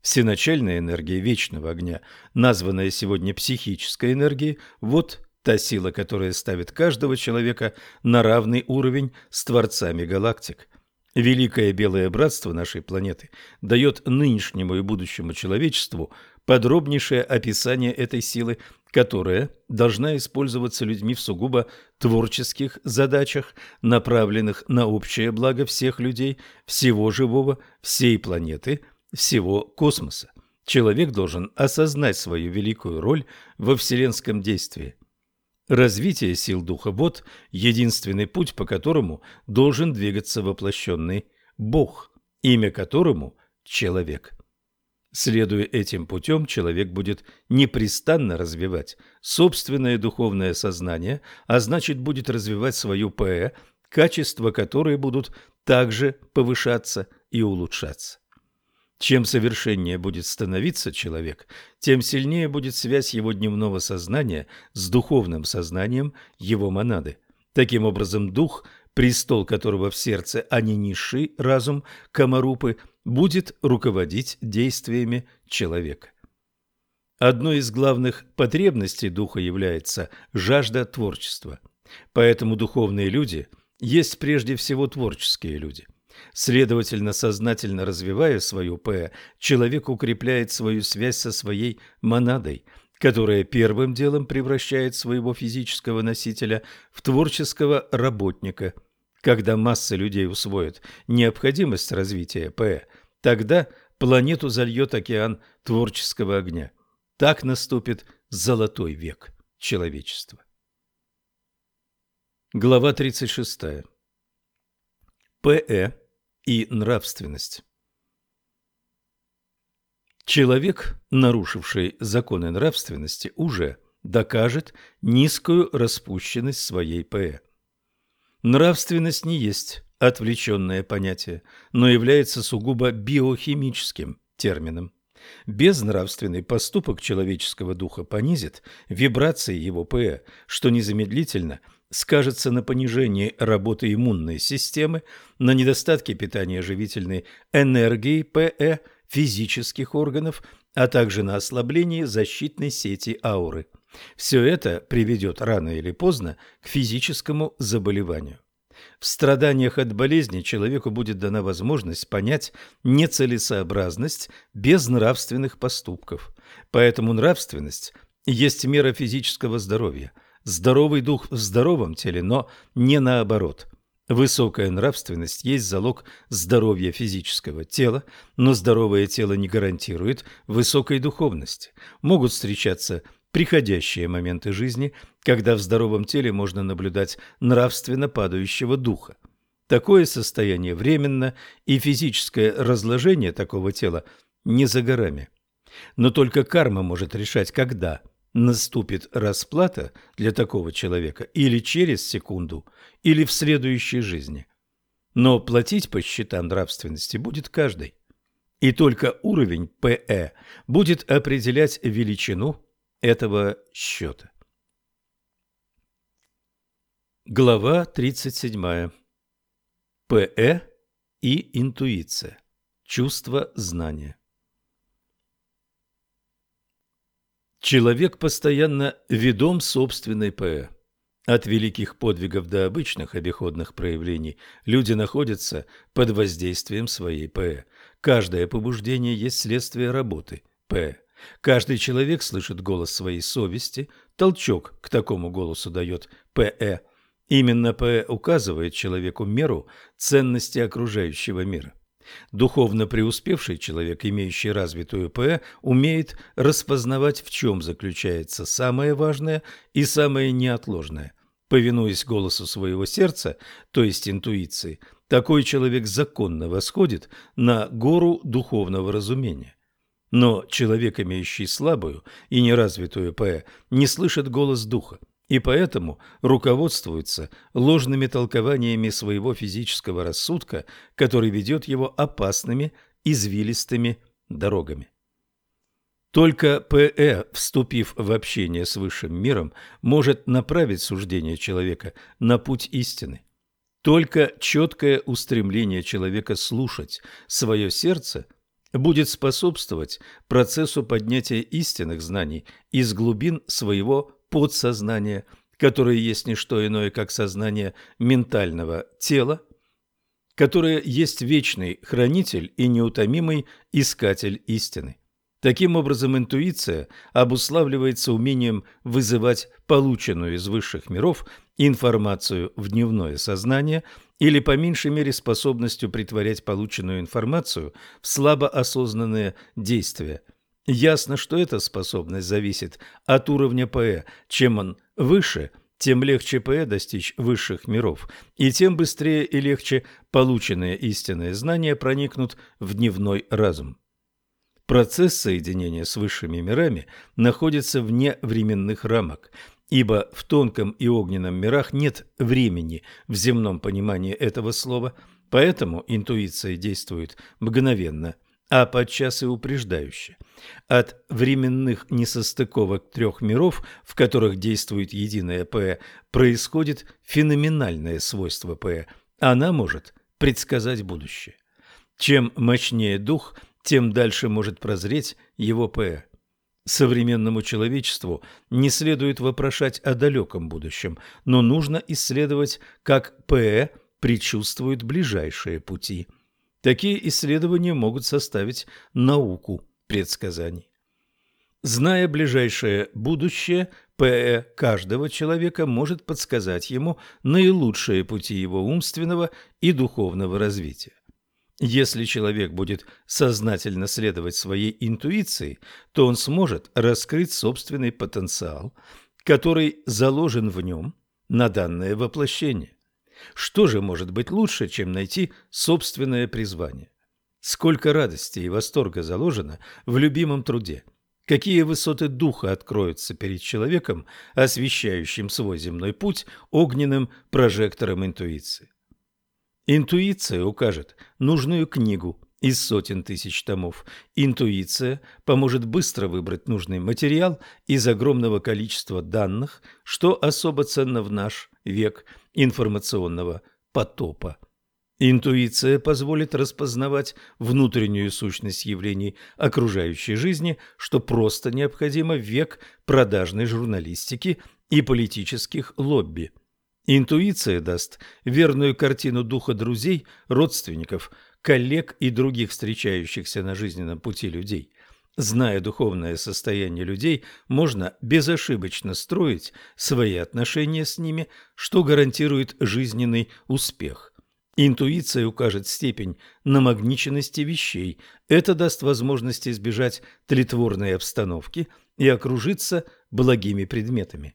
S1: Всеначальная энергия вечного огня, названная сегодня психической энергией, вот та сила, которая ставит каждого человека на равный уровень с Творцами галактик. Великое Белое Братство нашей планеты дает нынешнему и будущему человечеству – подробнейшее описание этой силы, которая должна использоваться людьми в сугубо творческих задачах, направленных на общее благо всех людей, всего живого, всей планеты, всего космоса. Человек должен осознать свою великую роль во вселенском действии. Развитие сил духа – вот единственный путь, по которому должен двигаться воплощенный Бог, имя которому – человек. Следуя этим путем, человек будет непрестанно развивать собственное духовное сознание, а значит будет развивать свою ПЭ, качества которой будут также повышаться и улучшаться. Чем совершеннее будет становиться человек, тем сильнее будет связь его дневного сознания с духовным сознанием его монады. Таким образом, дух, престол которого в сердце, а не разум Камарупы, будет руководить действиями человека. Одной из главных потребностей духа является жажда творчества. Поэтому духовные люди есть прежде всего творческие люди. Следовательно, сознательно развивая свою П, человек укрепляет свою связь со своей монадой, которая первым делом превращает своего физического носителя в творческого работника. Когда масса людей усвоит необходимость развития П, тогда планету зальет океан творческого огня. Так наступит золотой век человечества. Глава 36. П.Э. и нравственность. Человек, нарушивший законы нравственности, уже докажет низкую распущенность своей П.Э. Нравственность не есть отвлеченное понятие, но является сугубо биохимическим термином. Безнравственный поступок человеческого духа понизит вибрации его ПЭ, что незамедлительно скажется на понижении работы иммунной системы, на недостатке питания живительной энергии ПЭ физических органов, а также на ослаблении защитной сети ауры. Все это приведет рано или поздно к физическому заболеванию. В страданиях от болезни человеку будет дана возможность понять нецелесообразность безнравственных поступков. Поэтому нравственность есть мера физического здоровья. Здоровый дух в здоровом теле, но не наоборот. Высокая нравственность есть залог здоровья физического тела, но здоровое тело не гарантирует высокой духовности. Могут встречаться приходящие моменты жизни, когда в здоровом теле можно наблюдать нравственно падающего духа. Такое состояние временно, и физическое разложение такого тела не за горами. Но только карма может решать, когда наступит расплата для такого человека или через секунду, или в следующей жизни. Но платить по счетам нравственности будет каждый. И только уровень ПЭ будет определять величину этого счета. Глава 37. ПЭ и интуиция. Чувство знания. Человек постоянно ведом собственной ПЭ. От великих подвигов до обычных обиходных проявлений люди находятся под воздействием своей ПЭ. Каждое побуждение есть следствие работы ПЭ. Каждый человек слышит голос своей совести, толчок к такому голосу дает ПЭ. Именно ПЭ указывает человеку меру ценности окружающего мира. Духовно преуспевший человек, имеющий развитую ПЭ, умеет распознавать, в чем заключается самое важное и самое неотложное. Повинуясь голосу своего сердца, то есть интуиции, такой человек законно восходит на гору духовного разумения. Но человек, имеющий слабую и неразвитую ПЭ, не слышит голос духа и поэтому руководствуется ложными толкованиями своего физического рассудка, который ведет его опасными, извилистыми дорогами. Только ПЭ, вступив в общение с высшим миром, может направить суждение человека на путь истины. Только четкое устремление человека слушать свое сердце – будет способствовать процессу поднятия истинных знаний из глубин своего подсознания, которое есть не что иное, как сознание ментального тела, которое есть вечный хранитель и неутомимый искатель истины. Таким образом, интуиция обуславливается умением вызывать полученную из высших миров информацию в дневное сознание или по меньшей мере способностью притворять полученную информацию в слабо осознанные действия. Ясно, что эта способность зависит от уровня ПЭ. Чем он выше, тем легче ПЭ достичь высших миров, и тем быстрее и легче полученные истинные знания проникнут в дневной разум. Процесс соединения с высшими мирами находится вне временных рамок, ибо в тонком и огненном мирах нет времени в земном понимании этого слова, поэтому интуиция действует мгновенно а подчас и упреждающе. От временных несостыковок трех миров, в которых действует единое ПЭ, происходит феноменальное свойство ПЭ. Она может предсказать будущее. Чем мощнее дух, тем дальше может прозреть его ПЭ. Современному человечеству не следует вопрошать о далеком будущем, но нужно исследовать, как ПЭ предчувствует ближайшие пути. Такие исследования могут составить науку предсказаний. Зная ближайшее будущее, ПЭ каждого человека может подсказать ему наилучшие пути его умственного и духовного развития. Если человек будет сознательно следовать своей интуиции, то он сможет раскрыть собственный потенциал, который заложен в нем на данное воплощение. Что же может быть лучше, чем найти собственное призвание? Сколько радости и восторга заложено в любимом труде. Какие высоты духа откроются перед человеком, освещающим свой земной путь огненным прожектором интуиции. Интуиция укажет нужную книгу из сотен тысяч томов. Интуиция поможет быстро выбрать нужный материал из огромного количества данных, что особо ценно в наш век информационного потопа. Интуиция позволит распознавать внутреннюю сущность явлений окружающей жизни, что просто необходимо в век продажной журналистики и политических лобби. Интуиция даст верную картину духа друзей, родственников, коллег и других встречающихся на жизненном пути людей. Зная духовное состояние людей, можно безошибочно строить свои отношения с ними, что гарантирует жизненный успех. Интуиция укажет степень намагниченности вещей. Это даст возможность избежать тлетворной обстановки и окружиться благими предметами.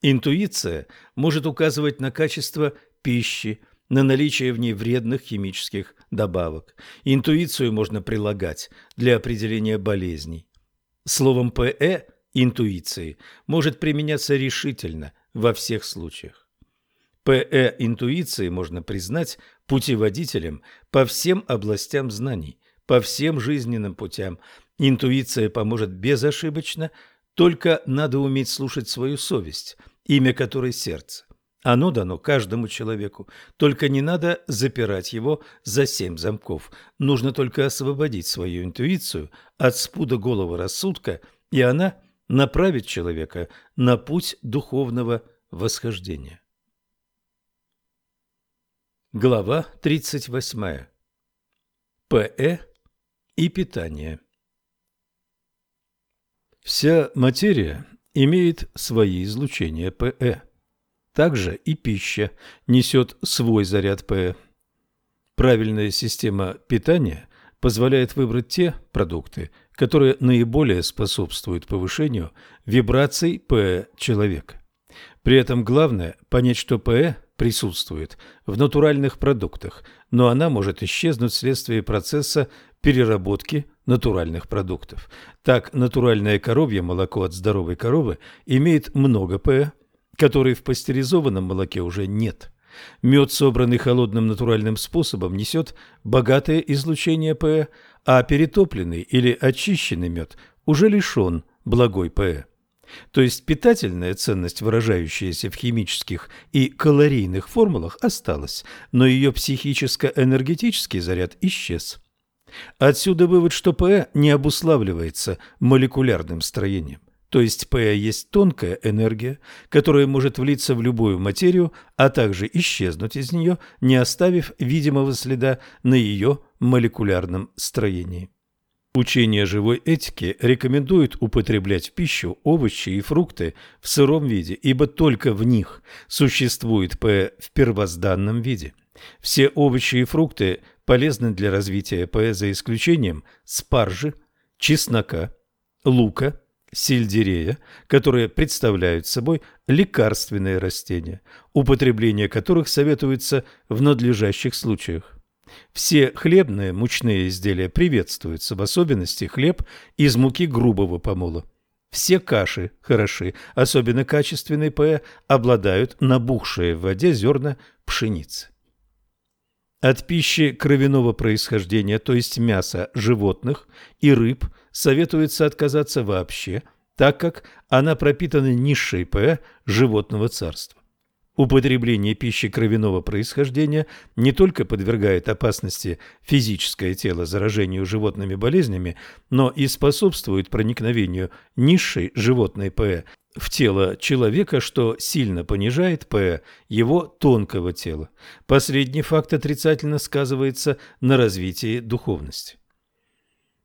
S1: Интуиция может указывать на качество пищи, на наличие в ней вредных химических добавок. Интуицию можно прилагать для определения болезней. Словом ПЭ интуиции может применяться решительно во всех случаях. ПЭ интуиции можно признать путеводителем по всем областям знаний, по всем жизненным путям. Интуиция поможет безошибочно только надо уметь слушать свою совесть, имя которой сердце. Оно дано каждому человеку, только не надо запирать его за семь замков. Нужно только освободить свою интуицию от спуда голого рассудка, и она направит человека на путь духовного восхождения. Глава 38. ПЭ и питание. Вся материя имеет свои излучения ПЭ. Также и пища несет свой заряд ПЭ. Правильная система питания позволяет выбрать те продукты, которые наиболее способствуют повышению вибраций ПЭ человека. При этом главное понять, что ПЭ присутствует в натуральных продуктах, но она может исчезнуть вследствие процесса переработки натуральных продуктов. Так, натуральное коровье молоко от здоровой коровы имеет много ПЭ, которой в пастеризованном молоке уже нет. Мед, собранный холодным натуральным способом, несет богатое излучение ПЭ, а перетопленный или очищенный мед уже лишен благой ПЭ. То есть питательная ценность, выражающаяся в химических и калорийных формулах, осталась, но ее психическо-энергетический заряд исчез. Отсюда вывод, что ПЭ не обуславливается молекулярным строением. То есть ПЭ есть тонкая энергия, которая может влиться в любую материю, а также исчезнуть из нее, не оставив видимого следа на ее молекулярном строении. Учение живой этики рекомендует употреблять в пищу овощи и фрукты в сыром виде, ибо только в них существует ПЭ в первозданном виде. Все овощи и фрукты полезны для развития ПЭ за исключением спаржи, чеснока, лука, сельдерея, которые представляют собой лекарственные растения, употребление которых советуется в надлежащих случаях. Все хлебные мучные изделия приветствуются, в особенности хлеб из муки грубого помола. Все каши хороши, особенно качественные ПЭ обладают набухшие в воде зерна пшеницы. От пищи кровяного происхождения, то есть мяса животных и рыб, советуется отказаться вообще, так как она пропитана низшей ПЭ животного царства. Употребление пищи кровяного происхождения не только подвергает опасности физическое тело заражению животными болезнями, но и способствует проникновению низшей животной ПЭ в тело человека, что сильно понижает ПЭ его тонкого тела. Последний факт отрицательно сказывается на развитии духовности.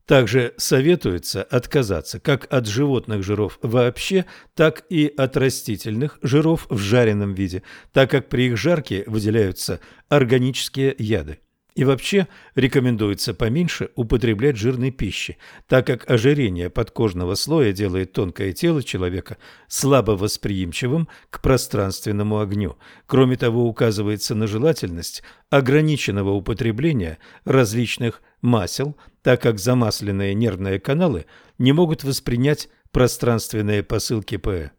S1: Также советуется отказаться как от животных жиров вообще, так и от растительных жиров в жареном виде, так как при их жарке выделяются органические яды. И вообще рекомендуется поменьше употреблять жирной пищи, так как ожирение подкожного слоя делает тонкое тело человека слабо восприимчивым к пространственному огню. Кроме того, указывается на желательность ограниченного употребления различных масел, так как замасленные нервные каналы не могут воспринять пространственные посылки ПЭ.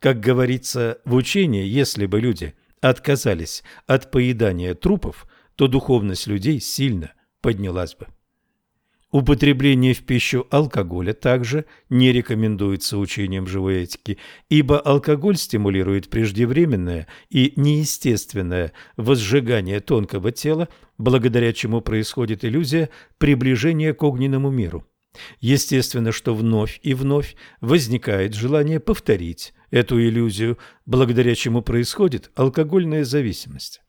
S1: Как говорится в учении, если бы люди отказались от поедания трупов – то духовность людей сильно поднялась бы. Употребление в пищу алкоголя также не рекомендуется учением живой этики, ибо алкоголь стимулирует преждевременное и неестественное возжигание тонкого тела, благодаря чему происходит иллюзия приближения к огненному миру. Естественно, что вновь и вновь возникает желание повторить эту иллюзию, благодаря чему происходит алкогольная зависимость.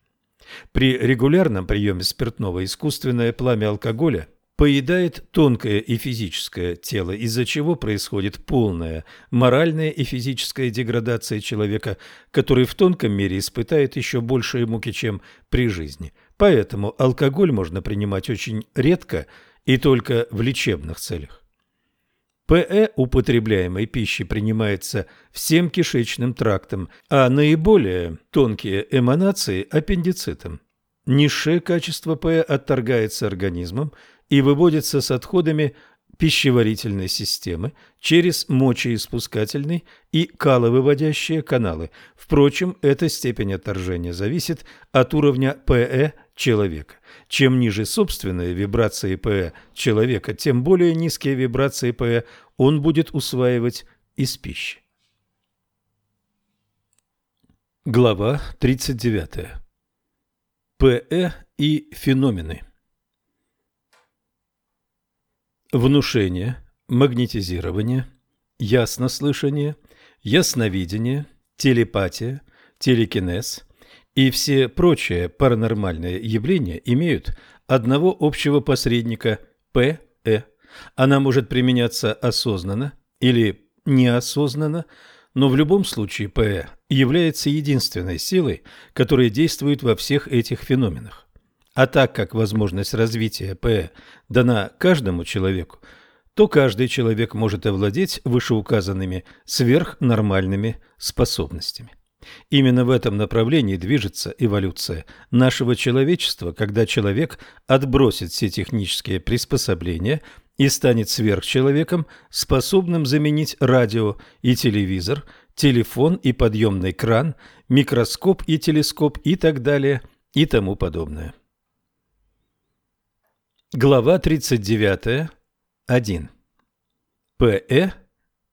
S1: При регулярном приеме спиртного искусственное пламя алкоголя поедает тонкое и физическое тело, из-за чего происходит полная моральная и физическая деградация человека, который в тонком мире испытает еще большие муки, чем при жизни. Поэтому алкоголь можно принимать очень редко и только в лечебных целях. ПЭ употребляемой пищи принимается всем кишечным трактом, а наиболее тонкие эманации – аппендицитом. Низшее качество ПЭ отторгается организмом и выводится с отходами пищеварительной системы через мочеиспускательный и каловыводящие каналы. Впрочем, эта степень отторжения зависит от уровня ПЭ человека. Чем ниже собственные вибрации ПЭ человека, тем более низкие вибрации ПЭ он будет усваивать из пищи. Глава 39. ПЭ и феномены. Внушение, магнетизирование, яснослышание, ясновидение, телепатия, телекинез и все прочие паранормальные явления имеют одного общего посредника ПЭ. Она может применяться осознанно или неосознанно, но в любом случае ПЭ является единственной силой, которая действует во всех этих феноменах. А так как возможность развития ПЭ дана каждому человеку, то каждый человек может овладеть вышеуказанными сверхнормальными способностями. Именно в этом направлении движется эволюция нашего человечества, когда человек отбросит все технические приспособления и станет сверхчеловеком, способным заменить радио и телевизор, телефон и подъемный кран, микроскоп и телескоп и так далее и тому подобное. Глава 39. 1. ПЭ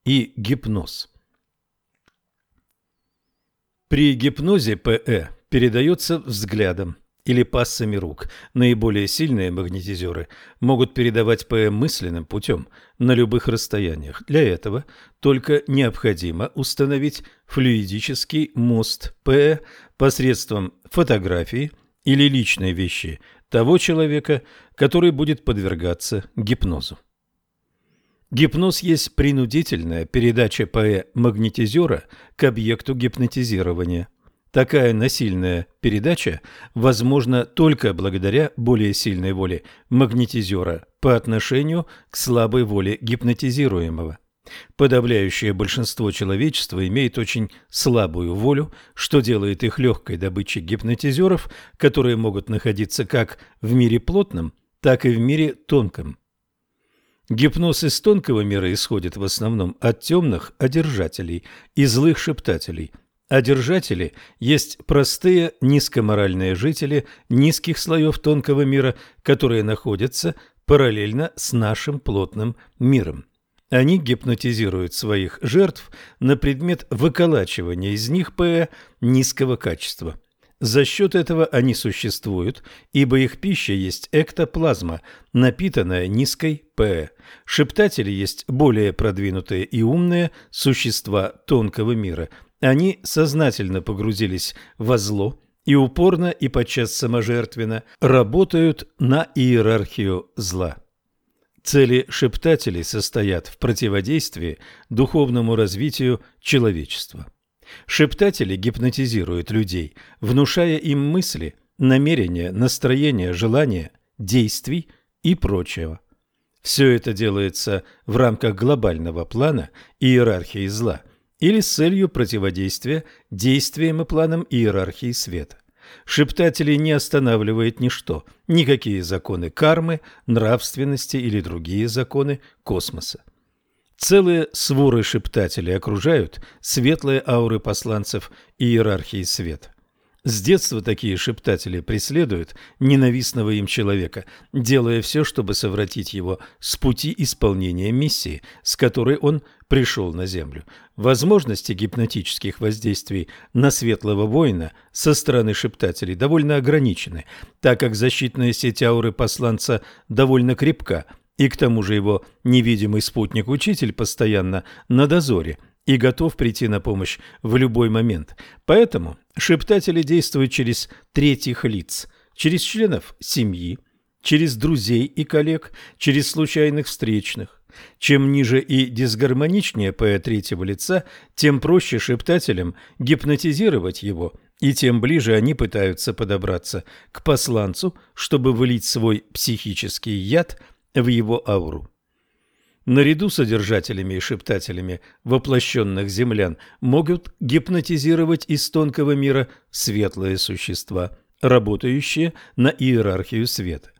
S1: и гипноз. При гипнозе ПЭ передается взглядом или пассами рук. Наиболее сильные магнетизеры могут передавать ПЭ мысленным путем на любых расстояниях. Для этого только необходимо установить флюидический мост ПЭ посредством фотографии или личной вещи того человека, который будет подвергаться гипнозу. Гипноз есть принудительная передача ПЭ магнетизера к объекту гипнотизирования. Такая насильная передача возможна только благодаря более сильной воле магнетизера по отношению к слабой воле гипнотизируемого. Подавляющее большинство человечества имеет очень слабую волю, что делает их легкой добычей гипнотизеров, которые могут находиться как в мире плотном, так и в мире тонком. Гипноз из тонкого мира исходит в основном от темных одержателей и злых шептателей, а держатели есть простые низкоморальные жители низких слоев тонкого мира, которые находятся параллельно с нашим плотным миром. Они гипнотизируют своих жертв на предмет выколачивания из них ПЭ низкого качества. За счет этого они существуют, ибо их пища есть эктоплазма, напитанная низкой ПЭ. Шептатели есть более продвинутые и умные существа тонкого мира. Они сознательно погрузились во зло и упорно и подчас саможертвенно работают на иерархию зла. Цели шептателей состоят в противодействии духовному развитию человечества. Шептатели гипнотизируют людей, внушая им мысли, намерения, настроения, желания, действий и прочего. Все это делается в рамках глобального плана иерархии зла или с целью противодействия действиям и планам иерархии света. Шептателей не останавливает ничто, никакие законы кармы, нравственности или другие законы космоса. Целые своры шептателей окружают светлые ауры посланцев иерархии света. С детства такие шептатели преследуют ненавистного им человека, делая все, чтобы совратить его с пути исполнения миссии, с которой он пришел на Землю. Возможности гипнотических воздействий на светлого воина со стороны шептателей довольно ограничены, так как защитная сеть ауры посланца довольно крепка, и к тому же его невидимый спутник-учитель постоянно на дозоре – и готов прийти на помощь в любой момент. Поэтому шептатели действуют через третьих лиц, через членов семьи, через друзей и коллег, через случайных встречных. Чем ниже и дисгармоничнее ПЭ третьего лица, тем проще шептателям гипнотизировать его, и тем ближе они пытаются подобраться к посланцу, чтобы вылить свой психический яд в его ауру. Наряду с содержателями и шептателями воплощенных землян могут гипнотизировать из тонкого мира светлые существа, работающие на иерархию света.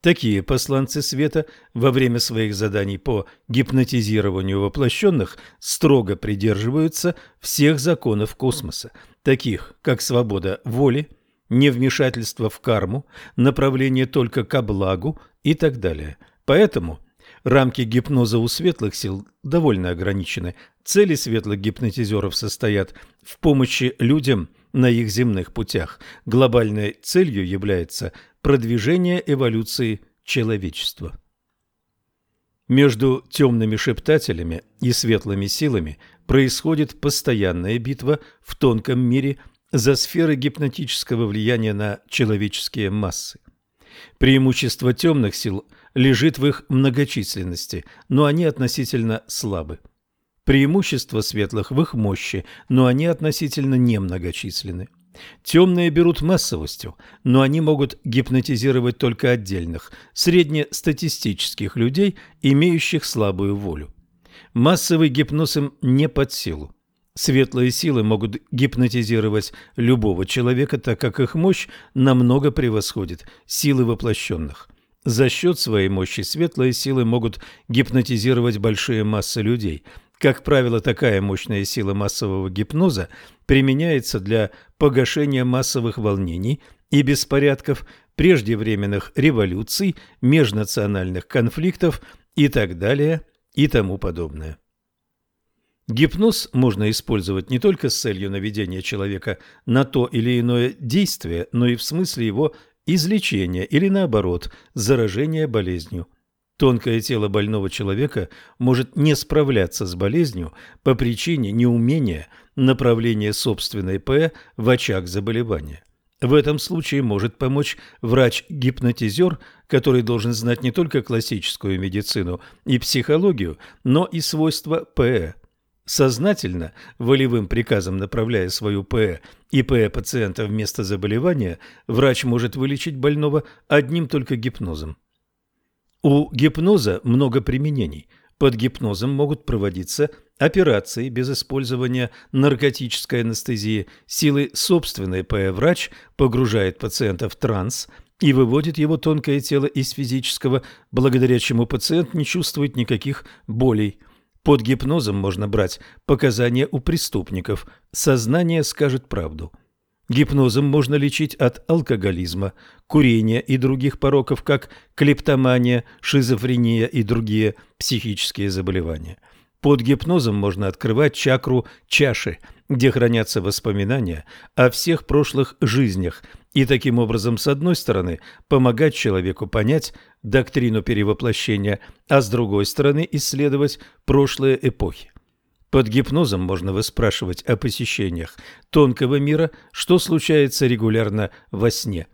S1: Такие посланцы света во время своих заданий по гипнотизированию воплощенных строго придерживаются всех законов космоса, таких как свобода воли, невмешательство в карму, направление только ко благу и так далее. Поэтому – Рамки гипноза у светлых сил довольно ограничены. Цели светлых гипнотизеров состоят в помощи людям на их земных путях. Глобальной целью является продвижение эволюции человечества. Между темными шептателями и светлыми силами происходит постоянная битва в тонком мире за сферы гипнотического влияния на человеческие массы. Преимущество темных сил – лежит в их многочисленности, но они относительно слабы. Преимущество светлых в их мощи, но они относительно немногочисленны. Темные берут массовостью, но они могут гипнотизировать только отдельных, среднестатистических людей, имеющих слабую волю. Массовый гипноз им не под силу. Светлые силы могут гипнотизировать любого человека, так как их мощь намного превосходит силы воплощенных. За счет своей мощи светлые силы могут гипнотизировать большие массы людей. Как правило, такая мощная сила массового гипноза применяется для погашения массовых волнений и беспорядков, преждевременных революций, межнациональных конфликтов и так далее и тому подобное. Гипноз можно использовать не только с целью наведения человека на то или иное действие, но и в смысле его излечения или, наоборот, заражения болезнью. Тонкое тело больного человека может не справляться с болезнью по причине неумения направления собственной П в очаг заболевания. В этом случае может помочь врач-гипнотизер, который должен знать не только классическую медицину и психологию, но и свойства ПЭ. Сознательно, волевым приказом направляя свою ПЭ и ПЭ пациента в место заболевания, врач может вылечить больного одним только гипнозом. У гипноза много применений. Под гипнозом могут проводиться операции без использования наркотической анестезии. Силы собственной ПЭ врач погружает пациента в транс и выводит его тонкое тело из физического, благодаря чему пациент не чувствует никаких болей – Под гипнозом можно брать показания у преступников, сознание скажет правду. Гипнозом можно лечить от алкоголизма, курения и других пороков, как клептомания, шизофрения и другие психические заболевания. Под гипнозом можно открывать чакру чаши, где хранятся воспоминания о всех прошлых жизнях, и таким образом, с одной стороны, помогать человеку понять доктрину перевоплощения, а с другой стороны, исследовать прошлые эпохи. Под гипнозом можно выспрашивать о посещениях тонкого мира, что случается регулярно во сне.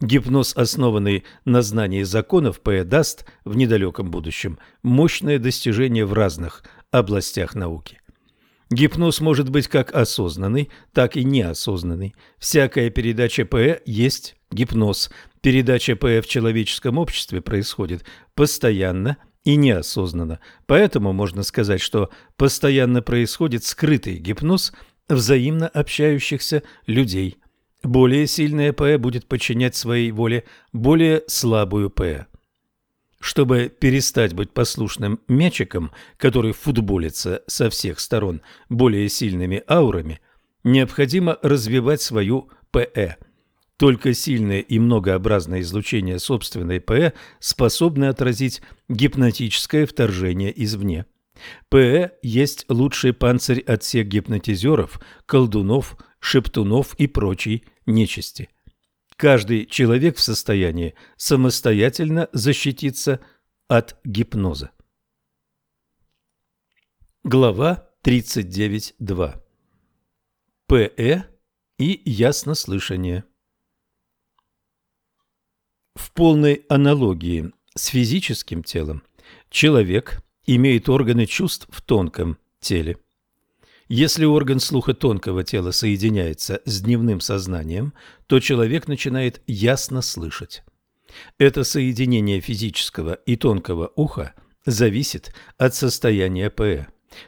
S1: Гипноз, основанный на знании законов, П. даст в недалеком будущем мощное достижение в разных областях науки. Гипноз может быть как осознанный, так и неосознанный. Всякая передача ПЭ есть гипноз. Передача ПЭ в человеческом обществе происходит постоянно и неосознанно. Поэтому можно сказать, что постоянно происходит скрытый гипноз взаимно общающихся людей. Более сильная ПЭ будет подчинять своей воле более слабую ПЭ. Чтобы перестать быть послушным мячиком, который футболится со всех сторон более сильными аурами, необходимо развивать свою ПЭ – только сильное и многообразное излучение собственной ПЭ способны отразить гипнотическое вторжение извне. ПЭ есть лучший панцирь от всех гипнотизеров, колдунов, шептунов и прочей нечисти. Каждый человек в состоянии самостоятельно защититься от гипноза. Глава 39.2. ПЭ и яснослышание. В полной аналогии с физическим телом человек имеет органы чувств в тонком теле. Если орган слуха тонкого тела соединяется с дневным сознанием, то человек начинает ясно слышать. Это соединение физического и тонкого уха зависит от состояния ПЭ.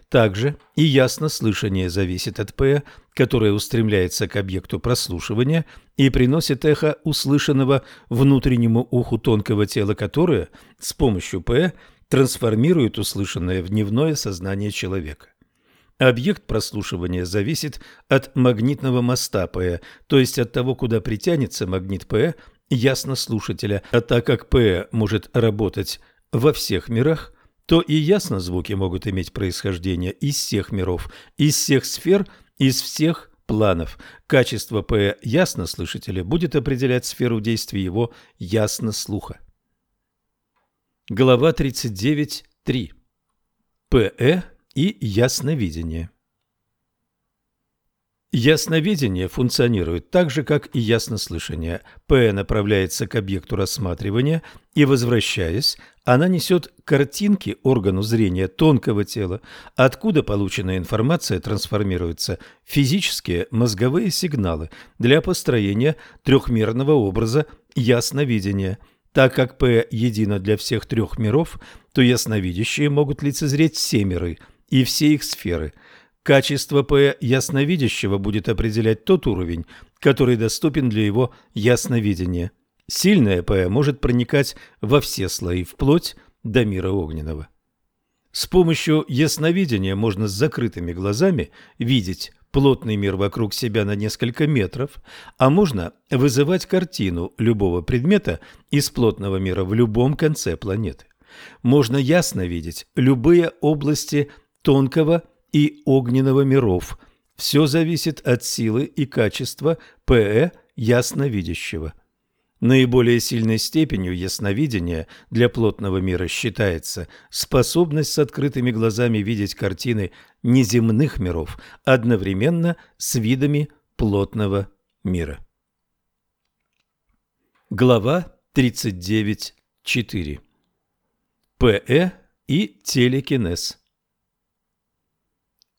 S1: Также и ясно слышание зависит от П, которое устремляется к объекту прослушивания и приносит эхо услышанного внутреннему уху тонкого тела, которое с помощью П трансформирует услышанное в дневное сознание человека. Объект прослушивания зависит от магнитного моста П, то есть от того, куда притянется магнит П, яснослушателя, а так как П может работать во всех мирах – то и яснозвуки могут иметь происхождение из всех миров, из всех сфер, из всех планов. Качество П ясно слышателя будет определять сферу действия его ясно слуха. Глава 39.3. ПЭ и ясновидение. Ясновидение функционирует так же, как и яснослышание. П направляется к объекту рассматривания, и, возвращаясь, она несет картинки органу зрения тонкого тела, откуда полученная информация трансформируется в физические мозговые сигналы для построения трехмерного образа ясновидения. Так как П едино для всех трех миров, то ясновидящие могут лицезреть все миры и все их сферы – Качество П ясновидящего будет определять тот уровень, который доступен для его ясновидения. Сильное П может проникать во все слои, вплоть до мира огненного. С помощью ясновидения можно с закрытыми глазами видеть плотный мир вокруг себя на несколько метров, а можно вызывать картину любого предмета из плотного мира в любом конце планеты. Можно ясно видеть любые области тонкого и огненного миров. Все зависит от силы и качества ПЭ ясновидящего. Наиболее сильной степенью ясновидения для плотного мира считается способность с открытыми глазами видеть картины неземных миров одновременно с видами плотного мира. Глава 39.4. ПЭ и телекинез.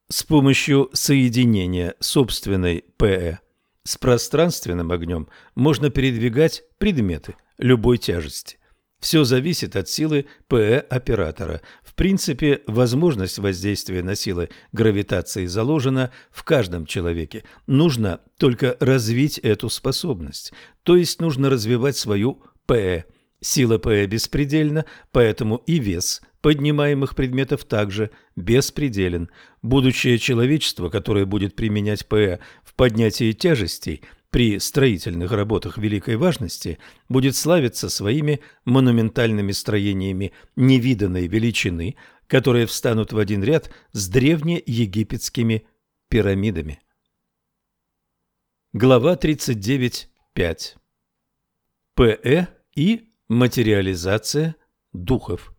S1: С помощью соединения собственной ПЭ с пространственным огнем можно передвигать предметы любой тяжести. Все зависит от силы ПЭ оператора. В принципе, возможность воздействия на силы гравитации заложена в каждом человеке. Нужно только развить эту способность. То есть нужно развивать свою ПЭ. Сила ПЭ беспредельна, поэтому и вес поднимаемых предметов также беспределен. Будущее человечество, которое будет применять ПЭ в поднятии тяжестей при строительных работах великой важности, будет славиться своими монументальными строениями невиданной величины, которые встанут в один ряд с древнеегипетскими пирамидами. Глава 39.5. ПЭ и материализация духов.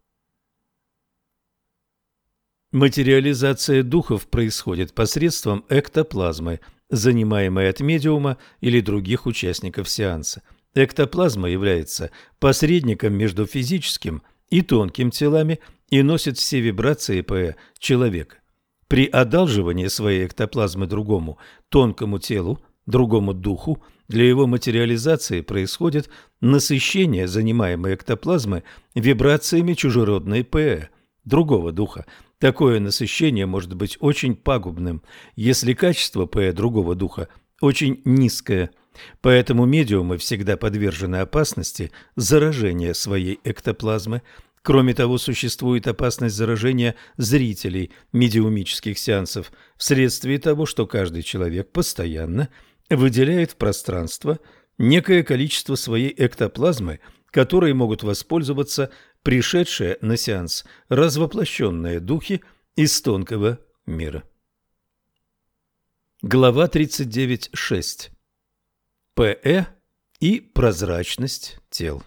S1: Материализация духов происходит посредством эктоплазмы, занимаемой от медиума или других участников сеанса. Эктоплазма является посредником между физическим и тонким телами и носит все вибрации ПЭ человека. При одалживании своей эктоплазмы другому тонкому телу, другому духу, для его материализации происходит насыщение занимаемой эктоплазмы вибрациями чужеродной ПЭ, другого духа, Такое насыщение может быть очень пагубным, если качество ПЭ другого духа очень низкое. Поэтому медиумы всегда подвержены опасности заражения своей эктоплазмы. Кроме того, существует опасность заражения зрителей медиумических сеансов вследствие того, что каждый человек постоянно выделяет в пространство некое количество своей эктоплазмы, которой могут воспользоваться пришедшие на сеанс развоплощенные духи из тонкого мира. Глава 39.6. ПЭ и прозрачность тел.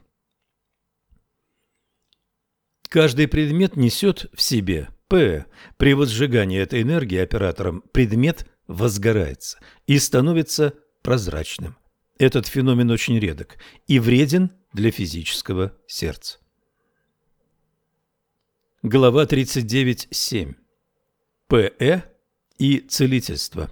S1: Каждый предмет несет в себе ПЭ. При возжигании этой энергии оператором предмет возгорается и становится прозрачным. Этот феномен очень редок и вреден для физического сердца. Глава 39.7. ПЭ и целительство.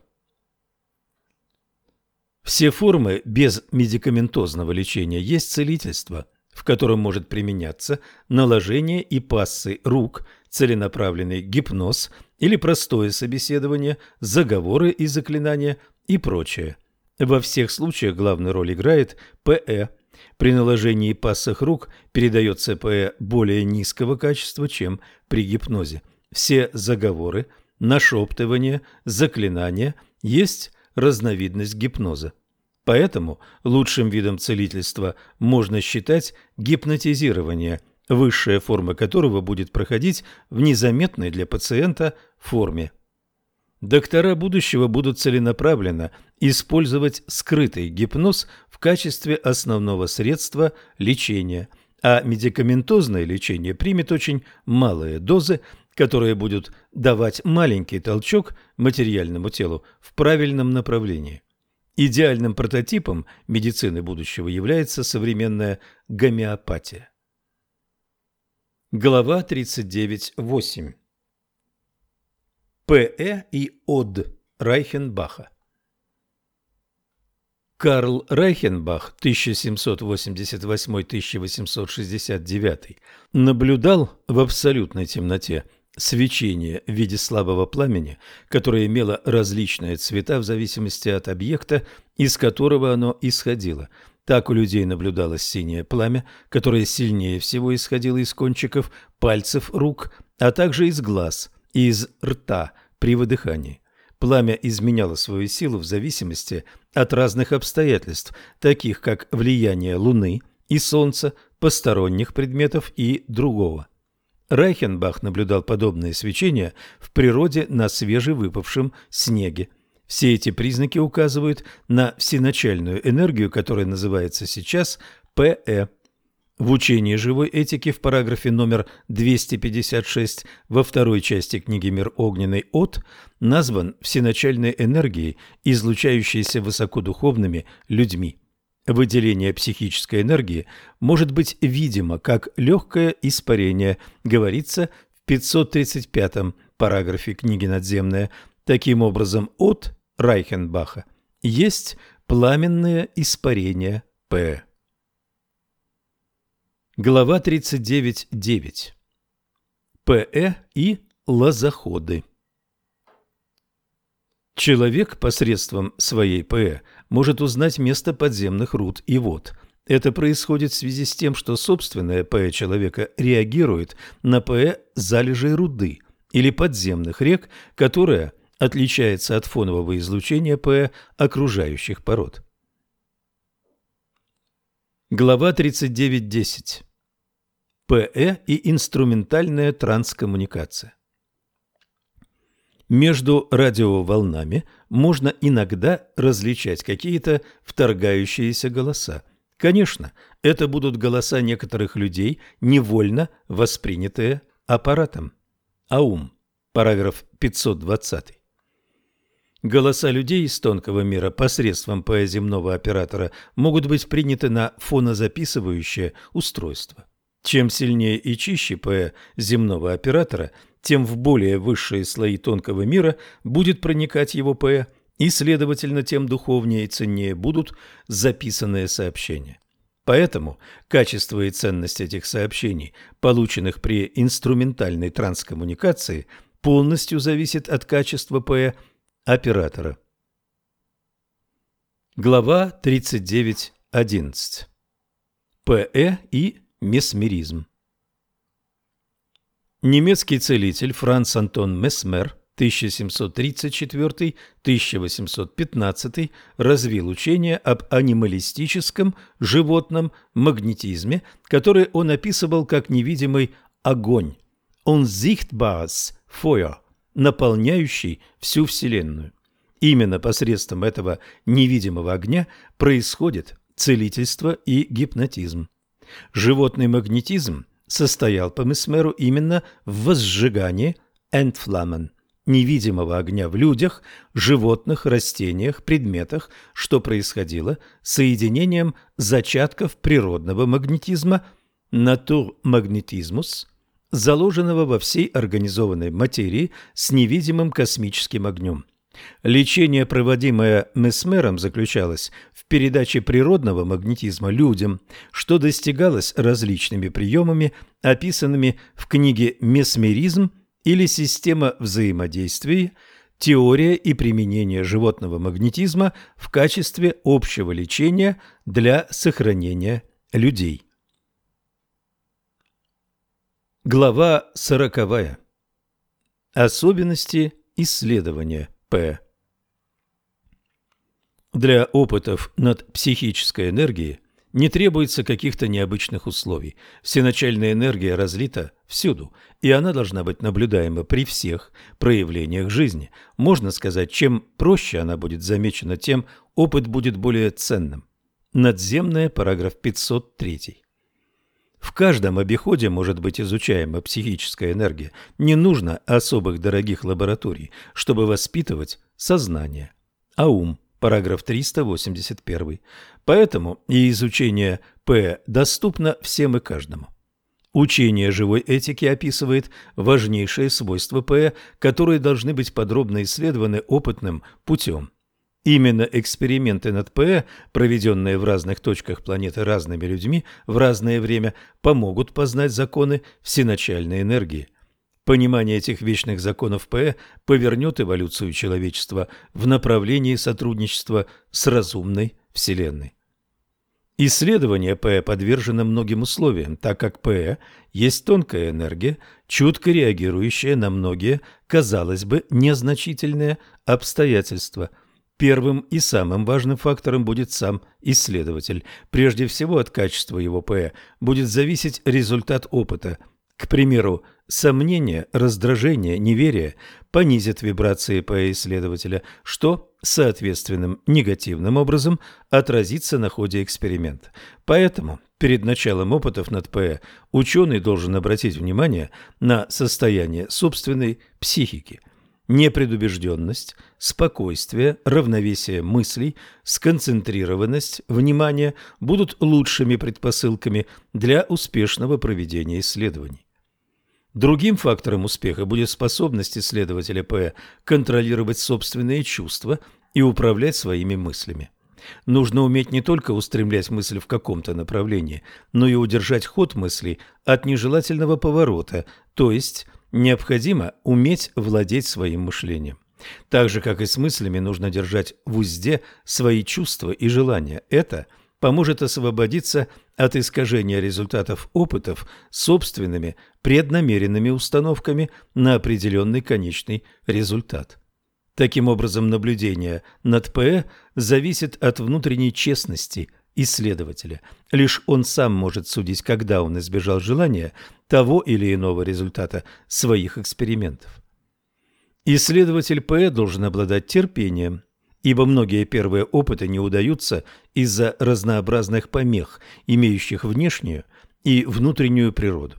S1: Все формы без медикаментозного лечения есть целительство, в котором может применяться наложение и пассы рук, целенаправленный гипноз или простое собеседование, заговоры и заклинания и прочее. Во всех случаях главную роль играет ПЭ – при наложении пассах рук передает ЦПЭ более низкого качества, чем при гипнозе. Все заговоры, нашептывания, заклинания есть разновидность гипноза. Поэтому лучшим видом целительства можно считать гипнотизирование, высшая форма которого будет проходить в незаметной для пациента форме. Доктора будущего будут целенаправленно использовать скрытый гипноз качестве основного средства лечения, а медикаментозное лечение примет очень малые дозы, которые будут давать маленький толчок материальному телу в правильном направлении. Идеальным прототипом медицины будущего является современная гомеопатия. Глава 39.8 П.Э. и Од Райхенбаха. Карл Райхенбах 1788-1869 наблюдал в абсолютной темноте свечение в виде слабого пламени, которое имело различные цвета в зависимости от объекта, из которого оно исходило. Так у людей наблюдалось синее пламя, которое сильнее всего исходило из кончиков пальцев рук, а также из глаз – из рта при выдыхании. Пламя изменяло свою силу в зависимости от разных обстоятельств, таких как влияние Луны и Солнца, посторонних предметов и другого. Райхенбах наблюдал подобные свечения в природе на свежевыпавшем снеге. Все эти признаки указывают на всеначальную энергию, которая называется сейчас ПЭ в учении живой этики в параграфе номер 256 во второй части книги «Мир огненный от» назван всеначальной энергией, излучающейся высокодуховными людьми. Выделение психической энергии может быть видимо как легкое испарение, говорится в 535 параграфе книги «Надземная». Таким образом, от Райхенбаха есть пламенное испарение П. Глава 39.9. ПЭ и лозоходы. Человек посредством своей ПЭ может узнать место подземных руд и вод. Это происходит в связи с тем, что собственное ПЭ человека реагирует на ПЭ залежей руды или подземных рек, которая отличается от фонового излучения ПЭ окружающих пород. Глава 39.10. ПЭ и инструментальная транскоммуникация. Между радиоволнами можно иногда различать какие-то вторгающиеся голоса. Конечно, это будут голоса некоторых людей, невольно воспринятые аппаратом. Аум, параграф 520. Голоса людей из тонкого мира посредством пояземного оператора могут быть приняты на фонозаписывающее устройство. Чем сильнее и чище ПЭ земного оператора, тем в более высшие слои тонкого мира будет проникать его ПЭ, и, следовательно, тем духовнее и ценнее будут записанные сообщения. Поэтому качество и ценность этих сообщений, полученных при инструментальной транскоммуникации, полностью зависит от качества ПЭ оператора. Глава 39.11. ПЭ и месмеризм. Немецкий целитель Франц Антон Месмер 1734-1815 развил учение об анималистическом животном магнетизме, который он описывал как невидимый огонь «unsichtbares Feuer», наполняющий всю Вселенную. Именно посредством этого невидимого огня происходит целительство и гипнотизм. Животный магнетизм состоял по Месмеру именно в возжигании «entflammen» невидимого огня в людях, животных, растениях, предметах, что происходило соединением зачатков природного магнетизма натурмагнетизмус, заложенного во всей организованной материи с невидимым космическим огнем. Лечение, проводимое Месмером, заключалось в передаче природного магнетизма людям, что достигалось различными приемами, описанными в книге «Месмеризм» или «Система взаимодействия», теория и применение животного магнетизма в качестве общего лечения для сохранения людей. Глава сороковая. Особенности исследования П. Для опытов над психической энергией не требуется каких-то необычных условий. Всеначальная энергия разлита всюду, и она должна быть наблюдаема при всех проявлениях жизни. Можно сказать, чем проще она будет замечена, тем опыт будет более ценным. Надземная, параграф 503. В каждом обиходе может быть изучаема психическая энергия. Не нужно особых дорогих лабораторий, чтобы воспитывать сознание. А ум, параграф 381. Поэтому и изучение П доступно всем и каждому. Учение живой этики описывает важнейшие свойства П, которые должны быть подробно исследованы опытным путем. Именно эксперименты над ПЭ, проведенные в разных точках планеты разными людьми в разное время, помогут познать законы всеначальной энергии. Понимание этих вечных законов ПЭ повернет эволюцию человечества в направлении сотрудничества с разумной Вселенной. Исследование ПЭ подвержено многим условиям, так как ПЭ есть тонкая энергия, чутко реагирующая на многие, казалось бы, незначительные обстоятельства – Первым и самым важным фактором будет сам исследователь. Прежде всего от качества его ПЭ будет зависеть результат опыта. К примеру, сомнение, раздражение, неверие понизят вибрации ПЭ исследователя, что соответственным негативным образом отразится на ходе эксперимента. Поэтому перед началом опытов над ПЭ ученый должен обратить внимание на состояние собственной психики – непредубежденность, спокойствие, равновесие мыслей, сконцентрированность внимания будут лучшими предпосылками для успешного проведения исследований. Другим фактором успеха будет способность исследователя П контролировать собственные чувства и управлять своими мыслями. Нужно уметь не только устремлять мысль в каком-то направлении, но и удержать ход мыслей от нежелательного поворота, то есть Необходимо уметь владеть своим мышлением. Так же, как и с мыслями, нужно держать в узде свои чувства и желания. Это поможет освободиться от искажения результатов опытов собственными преднамеренными установками на определенный конечный результат. Таким образом, наблюдение над ПЭ зависит от внутренней честности исследователя. Лишь он сам может судить, когда он избежал желания того или иного результата своих экспериментов. Исследователь ПЭ должен обладать терпением, ибо многие первые опыты не удаются из-за разнообразных помех, имеющих внешнюю и внутреннюю природу.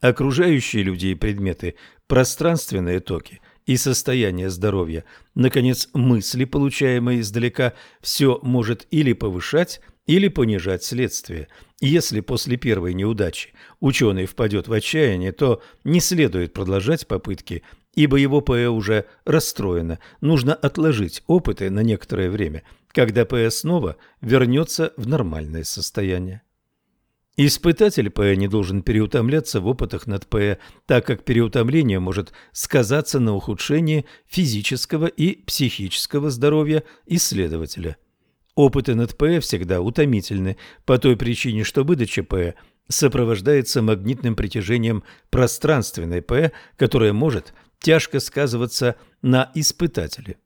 S1: Окружающие люди и предметы, пространственные токи и состояние здоровья, наконец, мысли, получаемые издалека, все может или повышать, или понижать следствие. Если после первой неудачи ученый впадет в отчаяние, то не следует продолжать попытки ибо его ПЭ уже расстроено. Нужно отложить опыты на некоторое время, когда ПЭ снова вернется в нормальное состояние. Испытатель ПЭ не должен переутомляться в опытах над ПЭ, так как переутомление может сказаться на ухудшении физического и психического здоровья исследователя. Опыты над ПЭ всегда утомительны по той причине, что выдача ПЭ сопровождается магнитным притяжением пространственной ПЭ, которое может тяжко сказываться на испытателе.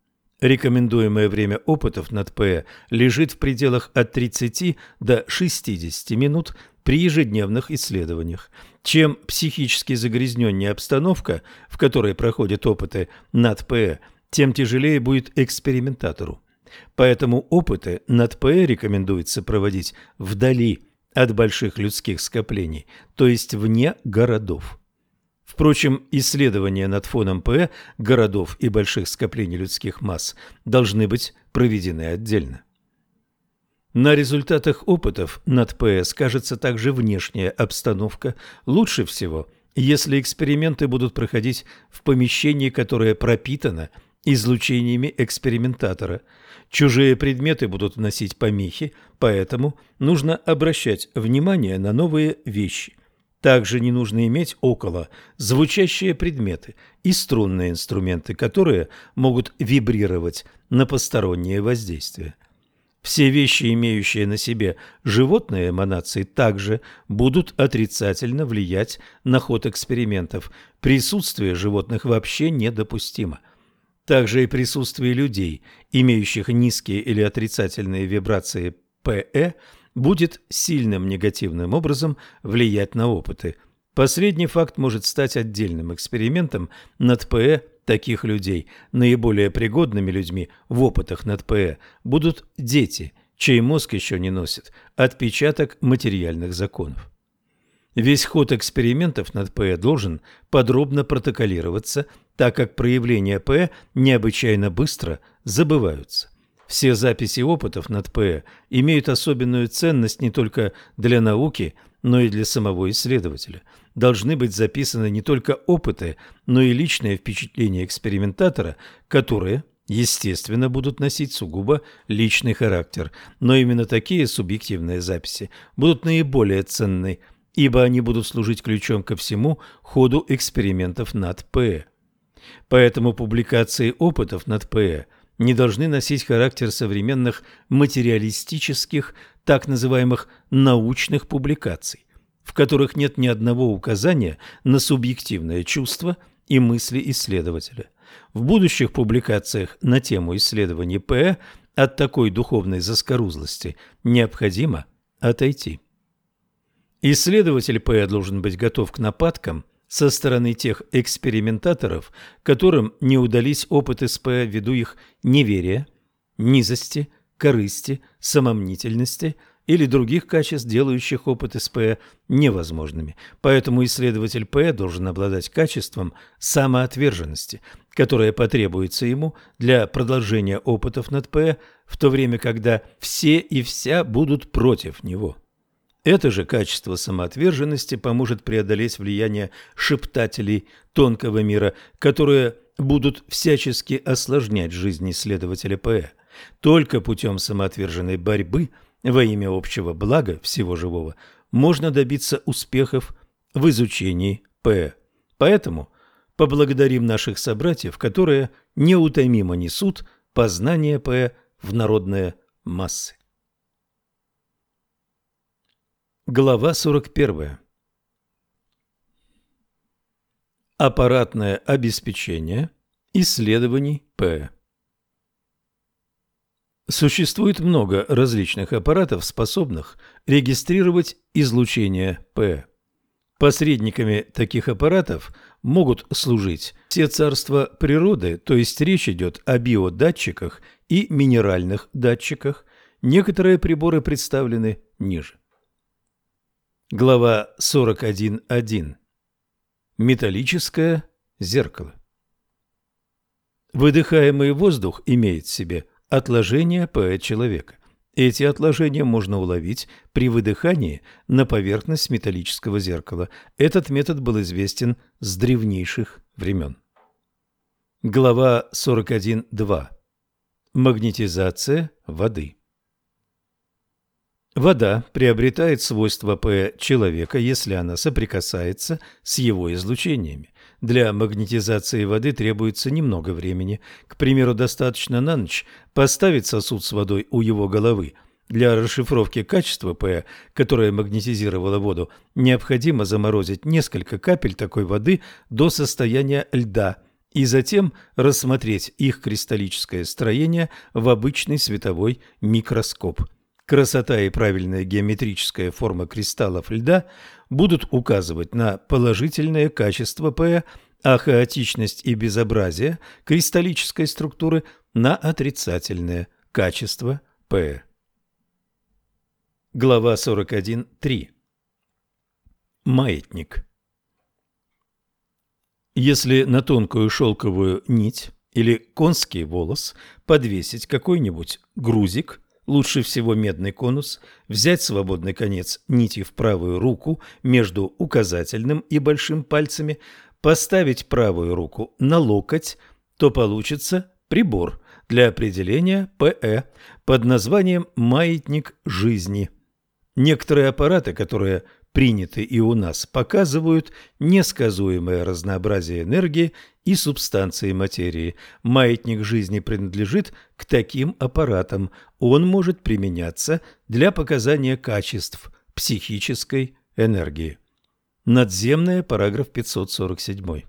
S1: Рекомендуемое время опытов над ПЭ лежит в пределах от 30 до 60 минут при ежедневных исследованиях. Чем психически загрязненнее обстановка, в которой проходят опыты над ПЭ, тем тяжелее будет экспериментатору. Поэтому опыты над ПЭ рекомендуется проводить вдали от больших людских скоплений, то есть вне городов. Впрочем, исследования над фоном П городов и больших скоплений людских масс должны быть проведены отдельно. На результатах опытов над ПЭ скажется также внешняя обстановка. Лучше всего, если эксперименты будут проходить в помещении, которое пропитано излучениями экспериментатора. Чужие предметы будут вносить помехи, поэтому нужно обращать внимание на новые вещи – также не нужно иметь около звучащие предметы и струнные инструменты, которые могут вибрировать на посторонние воздействия. Все вещи, имеющие на себе животные эманации, также будут отрицательно влиять на ход экспериментов. Присутствие животных вообще недопустимо. Также и присутствие людей, имеющих низкие или отрицательные вибрации ПЭ, будет сильным негативным образом влиять на опыты. Последний факт может стать отдельным экспериментом над ПЭ таких людей. Наиболее пригодными людьми в опытах над ПЭ будут дети, чей мозг еще не носит отпечаток материальных законов. Весь ход экспериментов над ПЭ должен подробно протоколироваться, так как проявления ПЭ необычайно быстро забываются. Все записи опытов над ПЭ имеют особенную ценность не только для науки, но и для самого исследователя. Должны быть записаны не только опыты, но и личные впечатления экспериментатора, которые, естественно, будут носить сугубо личный характер. Но именно такие субъективные записи будут наиболее ценны, ибо они будут служить ключом ко всему ходу экспериментов над ПЭ. Поэтому публикации опытов над ПЭ – не должны носить характер современных материалистических, так называемых научных публикаций, в которых нет ни одного указания на субъективное чувство и мысли исследователя. В будущих публикациях на тему исследований П от такой духовной заскорузлости необходимо отойти. Исследователь П должен быть готов к нападкам – со стороны тех экспериментаторов, которым не удались опыты СП ввиду их неверия, низости, корысти, самомнительности или других качеств, делающих опыты СП невозможными. Поэтому исследователь П должен обладать качеством самоотверженности, которое потребуется ему для продолжения опытов над П, в то время, когда все и вся будут против него. Это же качество самоотверженности поможет преодолеть влияние шептателей тонкого мира, которые будут всячески осложнять жизнь исследователя ПЭ. Только путем самоотверженной борьбы во имя общего блага всего живого можно добиться успехов в изучении ПЭ. Поэтому поблагодарим наших собратьев, которые неутомимо несут познание ПЭ в народные массы. Глава 41. Аппаратное обеспечение исследований П. Существует много различных аппаратов, способных регистрировать излучение П. Посредниками таких аппаратов могут служить все царства природы, то есть речь идет о биодатчиках и минеральных датчиках. Некоторые приборы представлены ниже. Глава 41.1. Металлическое зеркало. Выдыхаемый воздух имеет в себе отложения ПЭ человека. Эти отложения можно уловить при выдыхании на поверхность металлического зеркала. Этот метод был известен с древнейших времен. Глава 41.2. Магнетизация воды. Вода приобретает свойства п человека, если она соприкасается с его излучениями. Для магнетизации воды требуется немного времени. К примеру, достаточно на ночь поставить сосуд с водой у его головы. Для расшифровки качества п, которое магнетизировало воду, необходимо заморозить несколько капель такой воды до состояния льда и затем рассмотреть их кристаллическое строение в обычный световой микроскоп. Красота и правильная геометрическая форма кристаллов льда будут указывать на положительное качество П, а хаотичность и безобразие кристаллической структуры на отрицательное качество П. Глава 41.3. Маятник. Если на тонкую шелковую нить или конский волос подвесить какой-нибудь грузик – Лучше всего медный конус, взять свободный конец нити в правую руку между указательным и большим пальцами, поставить правую руку на локоть, то получится прибор для определения ПЭ под названием «маятник жизни». Некоторые аппараты, которые приняты и у нас, показывают несказуемое разнообразие энергии и субстанции материи. Маятник жизни принадлежит к таким аппаратам. Он может применяться для показания качеств психической энергии. Надземная, параграф 547.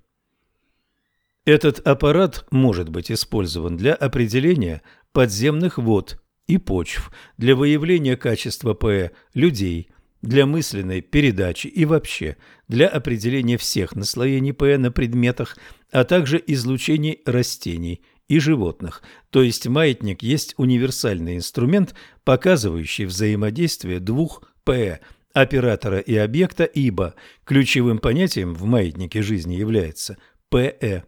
S1: Этот аппарат может быть использован для определения подземных вод и почв, для выявления качества ПЭ людей – для мысленной передачи и вообще для определения всех наслоений ПН на предметах, а также излучений растений и животных. То есть маятник есть универсальный инструмент, показывающий взаимодействие двух ПЭ – оператора и объекта, ибо ключевым понятием в маятнике жизни является ПЭ.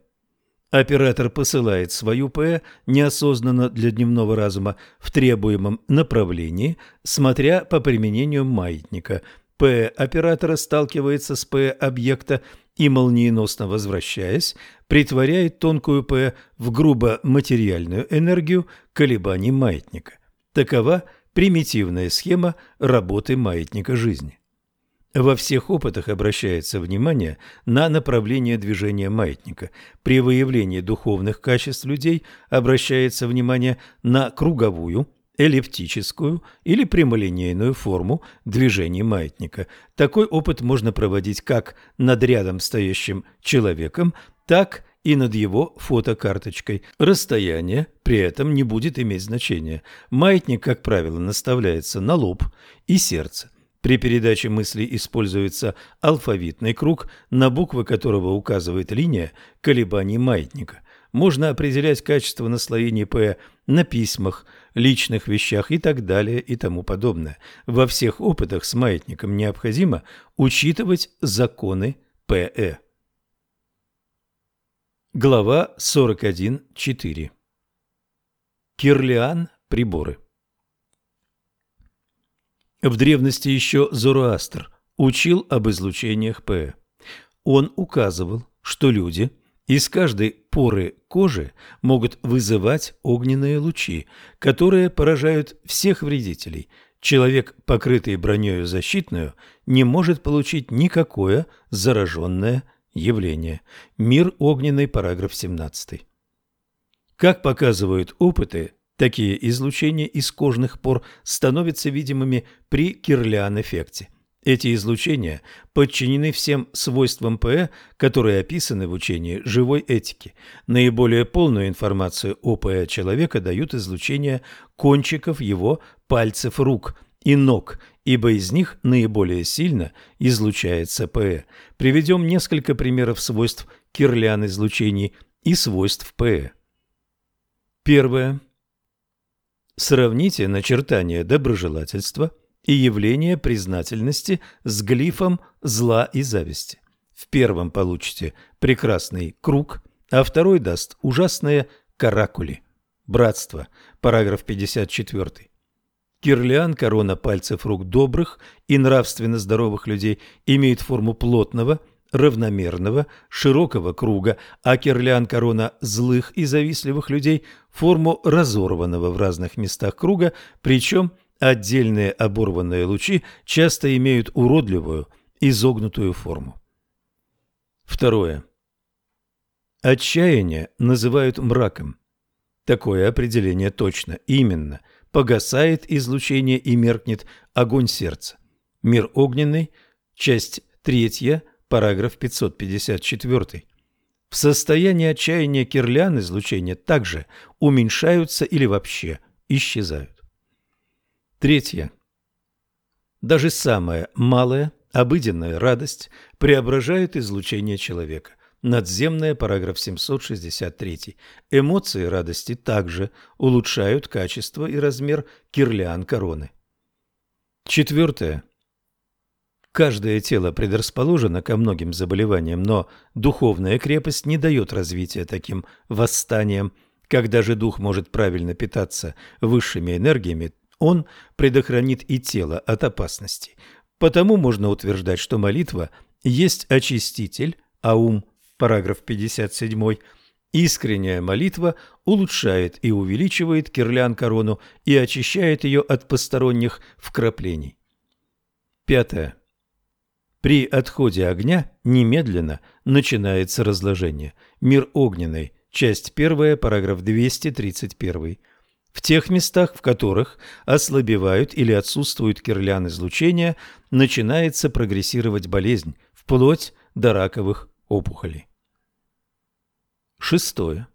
S1: Оператор посылает свою П неосознанно для дневного разума в требуемом направлении, смотря по применению маятника. П оператора сталкивается с П объекта и, молниеносно возвращаясь, претворяет тонкую П в грубо материальную энергию колебаний маятника. Такова примитивная схема работы маятника жизни. Во всех опытах обращается внимание на направление движения маятника. При выявлении духовных качеств людей обращается внимание на круговую, эллиптическую или прямолинейную форму движения маятника. Такой опыт можно проводить как над рядом стоящим человеком, так и над его фотокарточкой. Расстояние при этом не будет иметь значения. Маятник, как правило, наставляется на лоб и сердце. При передаче мысли используется алфавитный круг, на буквы которого указывает линия колебаний маятника. Можно определять качество наслоений П на письмах, личных вещах и так далее и тому подобное. Во всех опытах с маятником необходимо учитывать законы ПЭ. Глава 41.4. Кирлиан приборы. В древности еще Зороастр учил об излучениях П. Он указывал, что люди из каждой поры кожи могут вызывать огненные лучи, которые поражают всех вредителей. Человек, покрытый бронею защитную, не может получить никакое зараженное явление. Мир огненный, параграф 17. Как показывают опыты, Такие излучения из кожных пор становятся видимыми при Кирлян-эффекте. Эти излучения подчинены всем свойствам ПЭ, которые описаны в учении живой этики. Наиболее полную информацию о ПЭ человека дают излучения кончиков его пальцев рук и ног, ибо из них наиболее сильно излучается ПЭ. Приведем несколько примеров свойств Кирлян излучений и свойств ПЭ. Первое. Сравните начертание доброжелательства и явление признательности с глифом зла и зависти. В первом получите прекрасный круг, а второй даст ужасные каракули. Братство. Параграф 54. Кирлиан, корона пальцев рук добрых и нравственно здоровых людей, имеет форму плотного, равномерного, широкого круга, а кирлян корона злых и завистливых людей – форму разорванного в разных местах круга, причем отдельные оборванные лучи часто имеют уродливую, изогнутую форму. Второе. Отчаяние называют мраком. Такое определение точно. Именно. Погасает излучение и меркнет огонь сердца. Мир огненный. Часть третья параграф 554. В состоянии отчаяния кирлян излучения также уменьшаются или вообще исчезают. Третье. Даже самая малая обыденная радость преображает излучение человека. Надземная, параграф 763. Эмоции радости также улучшают качество и размер кирлян короны. Четвертое. Каждое тело предрасположено ко многим заболеваниям, но духовная крепость не дает развития таким восстаниям. Когда же дух может правильно питаться высшими энергиями, он предохранит и тело от опасностей. Потому можно утверждать, что молитва есть очиститель, а ум, параграф 57, искренняя молитва улучшает и увеличивает кирлян-корону и очищает ее от посторонних вкраплений. Пятое. При отходе огня немедленно начинается разложение. Мир огненный. Часть 1, параграф 231. В тех местах, в которых ослабевают или отсутствуют кирлян излучения, начинается прогрессировать болезнь, вплоть до раковых опухолей. Шестое.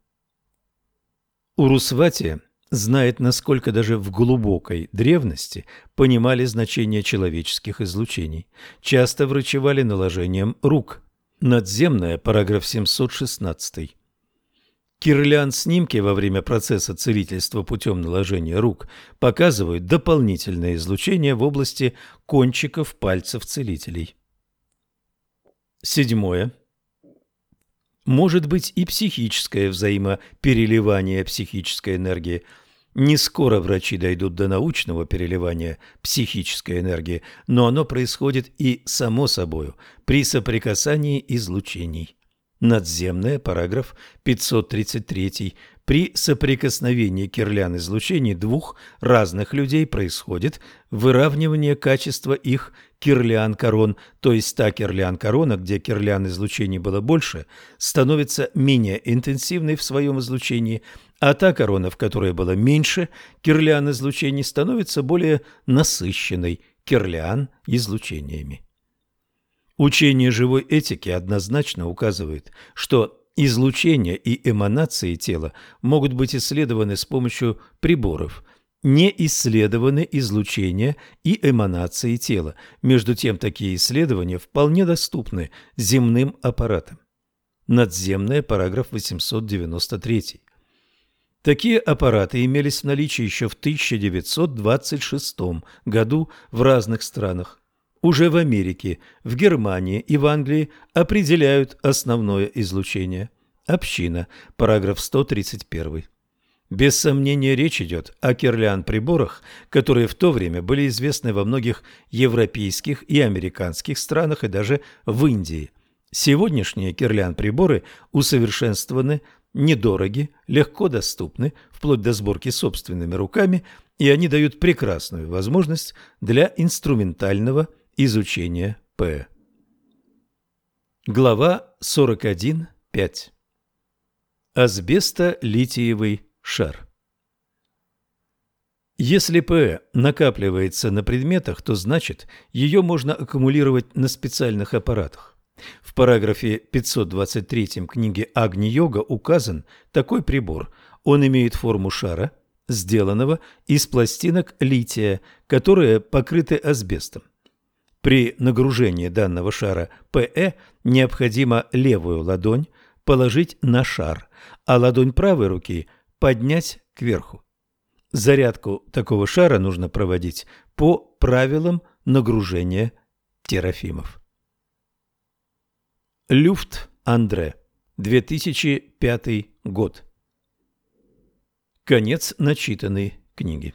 S1: Урусвати знает, насколько даже в глубокой древности понимали значение человеческих излучений. Часто врачевали наложением рук. Надземная, параграф 716. Кирлян-снимки во время процесса целительства путем наложения рук показывают дополнительное излучение в области кончиков пальцев целителей. Седьмое. Может быть и психическое взаимопереливание психической энергии – не скоро врачи дойдут до научного переливания психической энергии, но оно происходит и само собою при соприкасании излучений. Надземная, параграф 533. При соприкосновении кирлян излучений двух разных людей происходит выравнивание качества их кирлян-корон, то есть та кирлян-корона, где кирлян излучений было больше, становится менее интенсивной в своем излучении, а та корона, в которой было меньше кирлян излучений, становится более насыщенной кирлян излучениями. Учение живой этики однозначно указывает, что излучение и эманации тела могут быть исследованы с помощью приборов. Не исследованы излучение и эманации тела. Между тем, такие исследования вполне доступны земным аппаратам. Надземная, параграф 893. Такие аппараты имелись в наличии еще в 1926 году в разных странах уже в Америке, в Германии и в Англии определяют основное излучение. Община, параграф 131. Без сомнения речь идет о кирлян-приборах, которые в то время были известны во многих европейских и американских странах и даже в Индии. Сегодняшние кирлян-приборы усовершенствованы, недороги, легко доступны, вплоть до сборки собственными руками, и они дают прекрасную возможность для инструментального Изучение П. Глава 41.5. Асбесто-литиевый шар. Если ПЭ накапливается на предметах, то значит, ее можно аккумулировать на специальных аппаратах. В параграфе 523 книги Агни-йога указан такой прибор. Он имеет форму шара, сделанного из пластинок лития, которые покрыты асбестом. При нагружении данного шара ПЭ необходимо левую ладонь положить на шар, а ладонь правой руки поднять кверху. Зарядку такого шара нужно проводить по правилам нагружения терафимов. Люфт Андре, 2005 год. Конец начитанной книги.